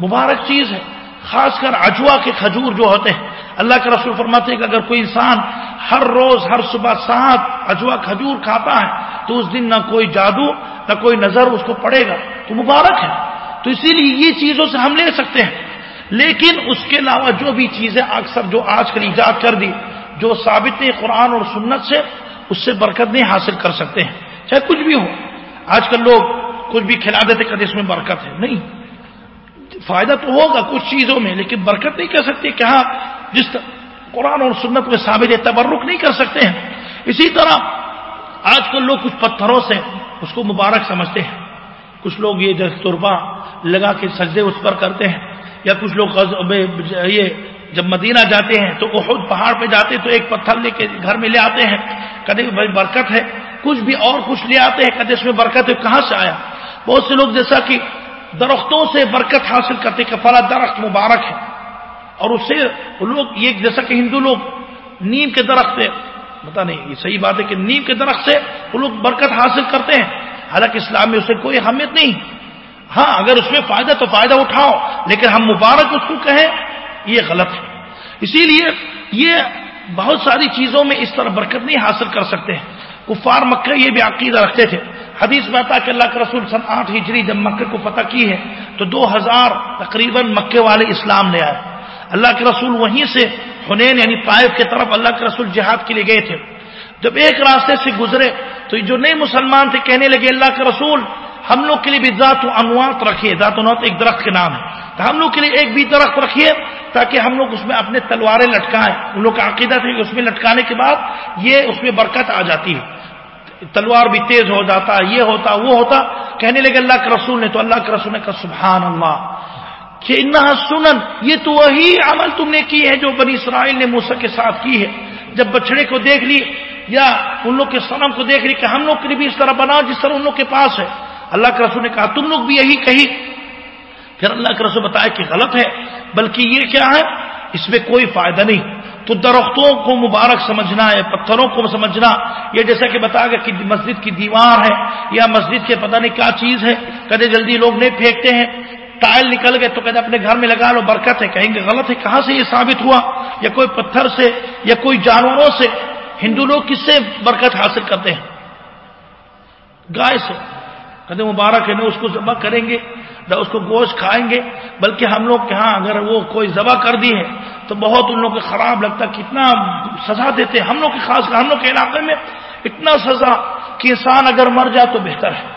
[SPEAKER 1] مبارک چیز ہے، خاص کر اجوا کے کھجور جو ہوتے ہیں۔ اللہ کے رسول فرماتے ہیں کہ اگر کوئی انسان ہر روز، ہر صبح سات اجوا کھجور کھاتا ہے، تو اس دن نہ کوئی جادو، نہ کوئی نظر اس کو پڑے گا۔ تو مبارک ہے۔ تو اسی لیے یہ چیزوں سے ہم لے سکتے ہیں۔ لیکن اس کے علاوہ جو بھی چیزیں اکثر جو آج کل ایجاد کر دی، جو ثابت ہے قرآن اور سنت سے، اس سے برکت نہیں حاصل کر سکتے ہیں۔ چاہے کچھ بھی ہو۔ آج کل لوگ کچھ بھی کھلا دیتے کہتے اس میں برکت ہے۔ نہیں۔ فائدہ تو ہوگا کچھ چیزوں میں، لیکن برکت نہیں کر سکتے کہ ہاں جس قرآن اور سنت میں ثابت ہے، تبرک نہیں کر سکتے ہیں۔ اسی طرح آج کل لوگ کچھ پتھروں سے اس کو مبارک سمجھتے ہیں۔ کچھ لوگ یہ تربا لگا کے سجدے اس پر کرتے ہیں، یا کچھ لوگ یہ جب مدینہ جاتے ہیں تو خود پہاڑ پہ جاتے تو ایک پتھر لے کے گھر میں لے آتے ہیں۔ کدے بھائی برکت ہے، کچھ بھی اور کچھ لے آتے ہیں کدے اس میں برکت ہے، کہاں سے آیا؟ بہت سے لوگ جیسا کہ درختوں سے برکت حاصل کرتے کہ فلا درخت مبارک ہے۔ اور اس سے لوگ یہ جیسا کہ ہندو لوگ نیم کے درخت سے پتا نہیں، یہ صحیح بات ہے کہ نیم کے درخت سے وہ لوگ برکت حاصل کرتے ہیں۔ حالانکہ اسلام میں اسے کوئی اہمیت نہیں۔ ہاں اگر اس میں فائدہ تو فائدہ اٹھاؤ، لیکن ہم مبارک اس کو کہیں، یہ غلط ہے۔ اسی لیے یہ بہت ساری چیزوں میں اس طرح برکت نہیں حاصل کر سکتے۔ ہیں کفار مکہ یہ بھی عقیدہ رکھتے تھے۔ حدیث میں آتا کہ اللہ کے رسول سن آٹھ ہجری جب مکہ کو پتہ کی ہے تو دو ہزار تقریباً مکے والے اسلام لے آئے۔ اللہ کے رسول وہیں سے حنین یعنی طائف کی طرف اللہ کے رسول جہاد کے لیے گئے تھے۔ جب ایک راستے سے گزرے تو جو نئے مسلمان تھے کہنے لگے، اللہ کے رسول، ہم لوگ کے لیے بھی ذات و انوات رکھیے، ذات انوات ایک درخت کے نام ہے۔ تو ہم لوگ کے لیے ایک بھی درخت رکھیے تاکہ ہم لوگ اس میں اپنے تلواریں لٹکائیں۔ ان لوگ کا عقیدہ تھا کہ اس میں لٹکانے کے بعد یہ اس میں برکت آ جاتی ہے۔ تلوار بھی تیز ہو جاتا، یہ ہوتا، وہ ہوتا، کہنے لگے اللہ کے رسول نے تو اللہ کے رسول نے کہا سبحان اللہ کہ انہا سنن، یہ تو وہی عمل تم نے کی ہے جو بنی اسرائیل نے موسا کے ساتھ کی ہے۔ جب بچڑے کو دیکھ لی، یا ان لوگ کے سنم کو دیکھ لی کہ ہم لوگ کے بھی اس طرح بنا، جس طرح ان لوگ کے پاس ہے۔ اللہ کے رسول نے کہا، تم لوگ بھی یہی کہی۔ پھر اللہ کے رسول بتایا کہ غلط ہے، بلکہ یہ کیا ہے؟ اس میں کوئی فائدہ نہیں۔ تو درختوں کو مبارک سمجھنا ہے، پتھروں کو سمجھنا۔ یہ جیسا کہ بتایا گیا کہ مسجد کی دیوار ہے یا مسجد کے پتہ نہیں کیا چیز ہے۔ کدے جلدی لوگ نہیں پھینکتے ہیں۔ ٹائل نکل گئے تو کہتے اپنے گھر میں لگا لو، برکت ہے۔ کہیں گے غلط ہے، کہاں سے یہ ثابت ہوا؟ یا کوئی پتھر سے، یا کوئی جانوروں سے۔ ہندو لوگ کس سے برکت حاصل کرتے ہیں؟ گائے سے۔ کہتے مبارک ہے نہ اس کو ذبح کریں گے۔ نہ اس کو گوشت کھائیں گے، بلکہ ہم لوگ کے ہاں اگر وہ کوئی ذبح کر دی ہے، تو بہت ان لوگ کو خراب لگتا کتنا سزا دیتے ہم لوگ کے خاص ہم لوگ کے علاقے میں اتنا سزا کہ انسان اگر مر جائے تو بہتر ہے۔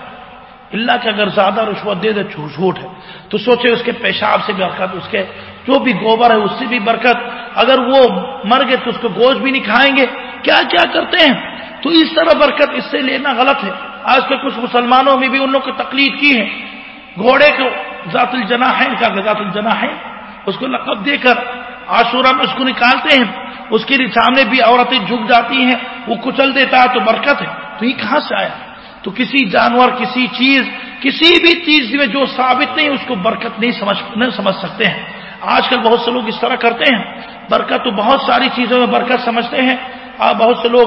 [SPEAKER 1] اللہ کے اگر زیادہ رشوت دے دے، جھوٹ ہے۔ تو سوچے اس کے پیشاب سے برکت، اس کے جو بھی گوبر ہے، اس سے بھی برکت۔ اگر وہ مر گئے تو اس کو گوشت بھی نہیں کھائیں گے۔ کیا کیا کرتے ہیں؟ تو اس طرح برکت اس سے لینا غلط ہے۔ آج کے کچھ مسلمانوں میں بھی ان لوگ کو تکلیف کی ہے۔ گھوڑے کو ذات الجنا ہے ذات الجنا ہے اس کو لقب دے کر آشورہ میں اس کو نکالتے ہیں، اس کے سامنے بھی عورتیں جھک جاتی ہیں، وہ کچل دیتا ہے تو برکت ہے۔ تو یہ کہاں سے آیا؟ تو تو کسی جانور، کسی چیز، کسی بھی چیز میں جو ثابت نہیں، اس کو برکت نہیں سمجھ نہیں سمجھ سکتے ہیں۔ آج کل بہت سے لوگ اس طرح کرتے ہیں۔ برکت تو بہت ساری چیزوں میں برکت سمجھتے ہیں۔ آپ بہت سے لوگ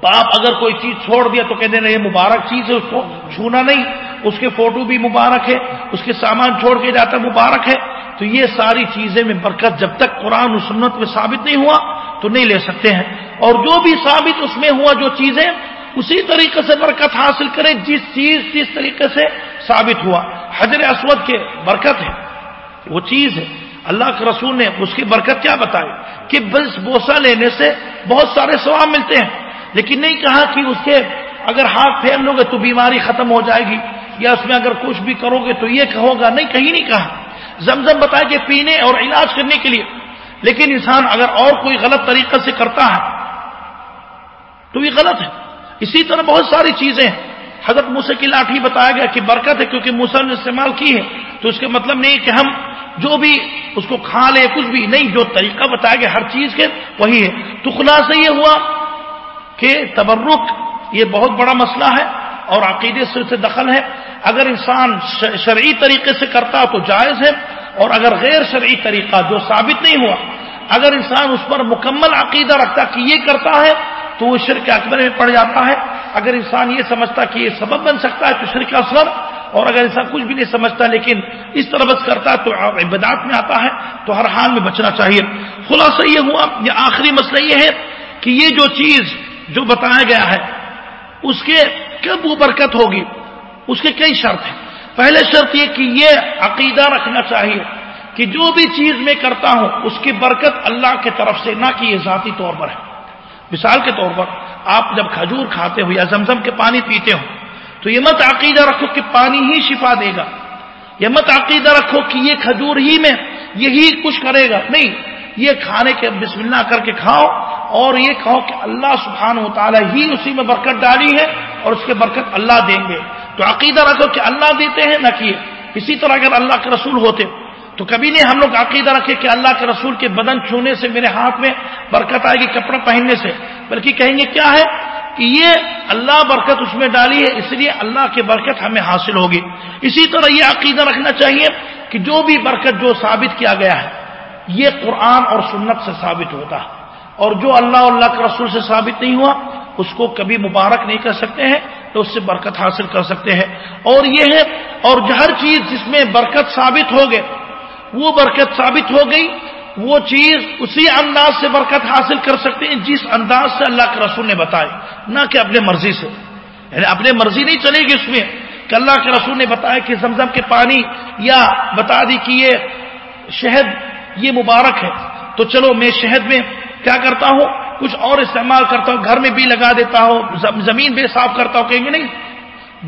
[SPEAKER 1] باپ اگر کوئی چیز چھوڑ دیا تو کہتے ہیں، یہ مبارک چیز ہے، اس کو چھونا نہیں۔ اس کے فوٹو بھی مبارک ہے، اس کے سامان چھوڑ کے جاتا مبارک ہے۔ تو یہ ساری چیزیں میں برکت، جب تک قرآن و سنت میں ثابت نہیں ہوا تو نہیں لے سکتے ہیں۔ اور جو بھی ثابت اس میں ہوا جو چیزیں، اسی طریقے سے برکت حاصل کریں، جس چیز جس طریقے سے ثابت ہوا۔ حضر اسود کے برکت ہے، وہ چیز ہے۔ اللہ کے رسول نے اس کی برکت کیا بتائی؟ کہ بس بوسا لینے سے بہت سارے ثواب ملتے ہیں۔ لیکن نہیں کہا کہ اس کے اگر ہاتھ پھیر لو گے تو بیماری ختم ہو جائے گی۔ یا اس میں اگر کچھ بھی کرو گے تو یہ کہو گا، نہیں، کہیں نہیں کہا۔ زمزم بتایا کہ پینے اور علاج کرنے کے لیے۔ لیکن انسان اگر اور کوئی غلط طریقے سے کرتا ہے، تو یہ غلط ہے۔ اسی طرح بہت ساری چیزیں ہیں۔ حضرت موسے کی لاٹھی بتایا گیا کہ برکت ہے کیونکہ موسا نے استعمال کی ہے۔ تو اس کے مطلب نہیں کہ ہم جو بھی اس کو کھا لے کچھ بھی نہیں، جو طریقہ بتایا گیا، ہر چیز کے وہی ہے۔ تو خلاصہ یہ ہوا کہ تبرک، یہ بہت بڑا مسئلہ ہے۔ اور عقیدے سے اسے دخل ہے۔ اگر انسان شرعی طریقے سے کرتا تو جائز ہے، اور اگر غیر شرعی طریقہ جو ثابت نہیں ہوا، اگر انسان اس پر مکمل عقیدہ رکھتا کہ یہ کرتا ہے، تو وہ شرک اکبر میں پڑ جاتا ہے۔ اگر انسان یہ سمجھتا کہ یہ سبب بن سکتا ہے تو شرک اثر، اور اگر انسان کچھ بھی نہیں سمجھتا لیکن اس طرح بس کرتا ہے تو عبادات میں آتا ہے، تو ہر حال میں بچنا چاہیے۔ خلاصہ یہ ہوا، یہ آخری مسئلہ یہ ہے کہ یہ جو چیز جو بتایا گیا ہے، اس کے کب وہ برکت ہوگی؟ اس کے کئی شرط ہیں۔ پہلے شرط یہ کہ یہ عقیدہ رکھنا چاہیے کہ جو بھی چیز میں کرتا ہوں، اس کی برکت اللہ کی طرف سے، نہ کہ یہ ذاتی طور پر ہے۔ مثال کے طور پر، آپ جب کھجور کھاتے ہو یا زمزم کے پانی پیتے ہو، تو یہ مت عقیدہ رکھو کہ پانی ہی شفا دے گا۔ یہ مت عقیدہ رکھو کہ یہ کھجور ہی میں یہی کچھ کرے گا۔ نہیں یہ کھانے کے بسم اللہ کر کے کھاؤ اور یہ کہو کہ اللہ سبحانہ و تعالیٰ ہی اسی میں برکت ڈالی ہے اور اس کے برکت اللہ دیں گے۔ تو عقیدہ رکھو کہ اللہ دیتے ہیں نہ کیے۔ اسی طرح اگر اللہ کے رسول ہوتے تو کبھی نہیں ہم لوگ عقیدہ رکھے کہ اللہ کے رسول کے بدن چھونے سے میرے ہاتھ میں برکت آئے گی کپڑا پہننے سے۔ بلکہ کہیں گے کیا ہے کہ یہ اللہ برکت اس میں ڈالی ہے، اس لیے اللہ کی برکت ہمیں حاصل ہوگی۔ اسی طرح یہ عقیدہ رکھنا چاہیے کہ جو بھی برکت جو ثابت کیا گیا ہے یہ قرآن اور سنت سے ثابت ہوتا ہے۔ اور جو اللہ اللہ کے رسول سے ثابت نہیں ہوا، اس کو کبھی مبارک نہیں کر سکتے ہیں، تو اس سے برکت حاصل کر سکتے ہیں۔ اور یہ ہے، اور ہر چیز جس میں برکت ثابت ہو گئے وہ برکت ثابت ہو گئی، وہ چیز اسی انداز سے برکت حاصل کر سکتے ہیں جس انداز سے اللہ کے رسول نے بتایا۔ نہ کہ اپنے مرضی سے۔ یعنی اپنے مرضی نہیں چلے گی اس میں کہ اللہ کے رسول نے بتایا کہ زمزم کے پانی یا بتا دی کہ یہ شہد یہ مبارک ہے۔ تو چلو میں شہد میں کیا کرتا ہوں؟ کچھ اور استعمال کرتا ہوں۔ گھر میں بھی لگا دیتا ہوں۔ زمین بھی صاف کرتا ہوں۔ کہیں گے نہیں؟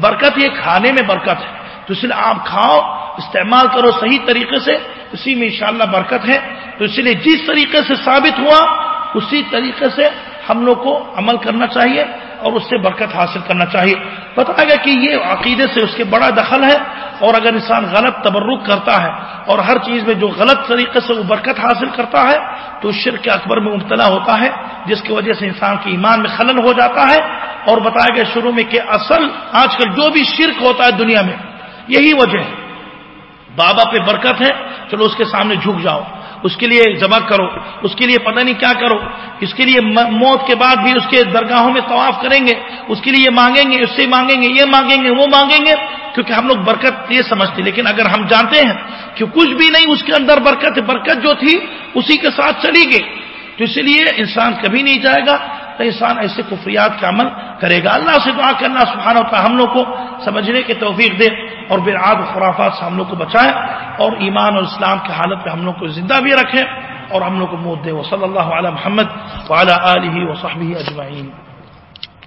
[SPEAKER 1] برکت یہ کھانے میں برکت ہے۔ تو اس لیے آپ کھاؤ، استعمال کرو صحیح طریقے سے۔ اسی میں انشاءاللہ برکت ہے۔ تو اس لیے جس طریقے سے ثابت ہوا، اسی طریقے سے ہم لوگ کو عمل کرنا چاہیے اور اس سے برکت حاصل کرنا چاہیے۔ بتایا گیا کہ یہ عقیدے سے اس کے بڑا دخل ہے اور اگر انسان غلط تبرک کرتا ہے اور ہر چیز میں جو غلط طریقے سے وہ برکت حاصل کرتا ہے تو شرک اکبر میں مبتلا ہوتا ہے، جس کی وجہ سے انسان کے ایمان میں خلل ہو جاتا ہے۔ اور بتایا گیا شروع میں کہ اصل آج کل جو بھی شرک ہوتا ہے دنیا میں، یہی وجہ ہے۔ بابا پہ برکت ہے، چلو اس کے سامنے جھک جاؤ۔ اس کے لیے جمع کرو، اس کے لیے پتہ نہیں کیا کرو، اس کے لیے موت کے بعد بھی اس کے درگاہوں میں طواف کریں گے، اس کے لیے یہ مانگیں گے، اس سے مانگیں گے، یہ مانگیں گے، وہ مانگیں گے، کیونکہ ہم لوگ برکت یہ سمجھتے لیکن اگر ہم جانتے ہیں کہ کچھ بھی نہیں، اس کے اندر برکت برکت جو تھی، اسی کے ساتھ چلی گئی۔ تو اسی لیے انسان کبھی نہیں جائے گا۔ تو انسان ایسے کفریات کا عمل کرے گا۔ اللہ سے دعا کرنا سبحانہ ہوتا ہم لوگ کو سمجھنے کی توفیق دے اور برآد خرافات سے ہم لوگ کو بچائے اور ایمان اور اسلام کی حالت پہ ہم لوگ کو زندہ بھی رکھے اور ہم لوگ کو موت دے۔ وہ صلی اللہ علیہ محمد وعلی آلہ وصحبہ اجمعین۔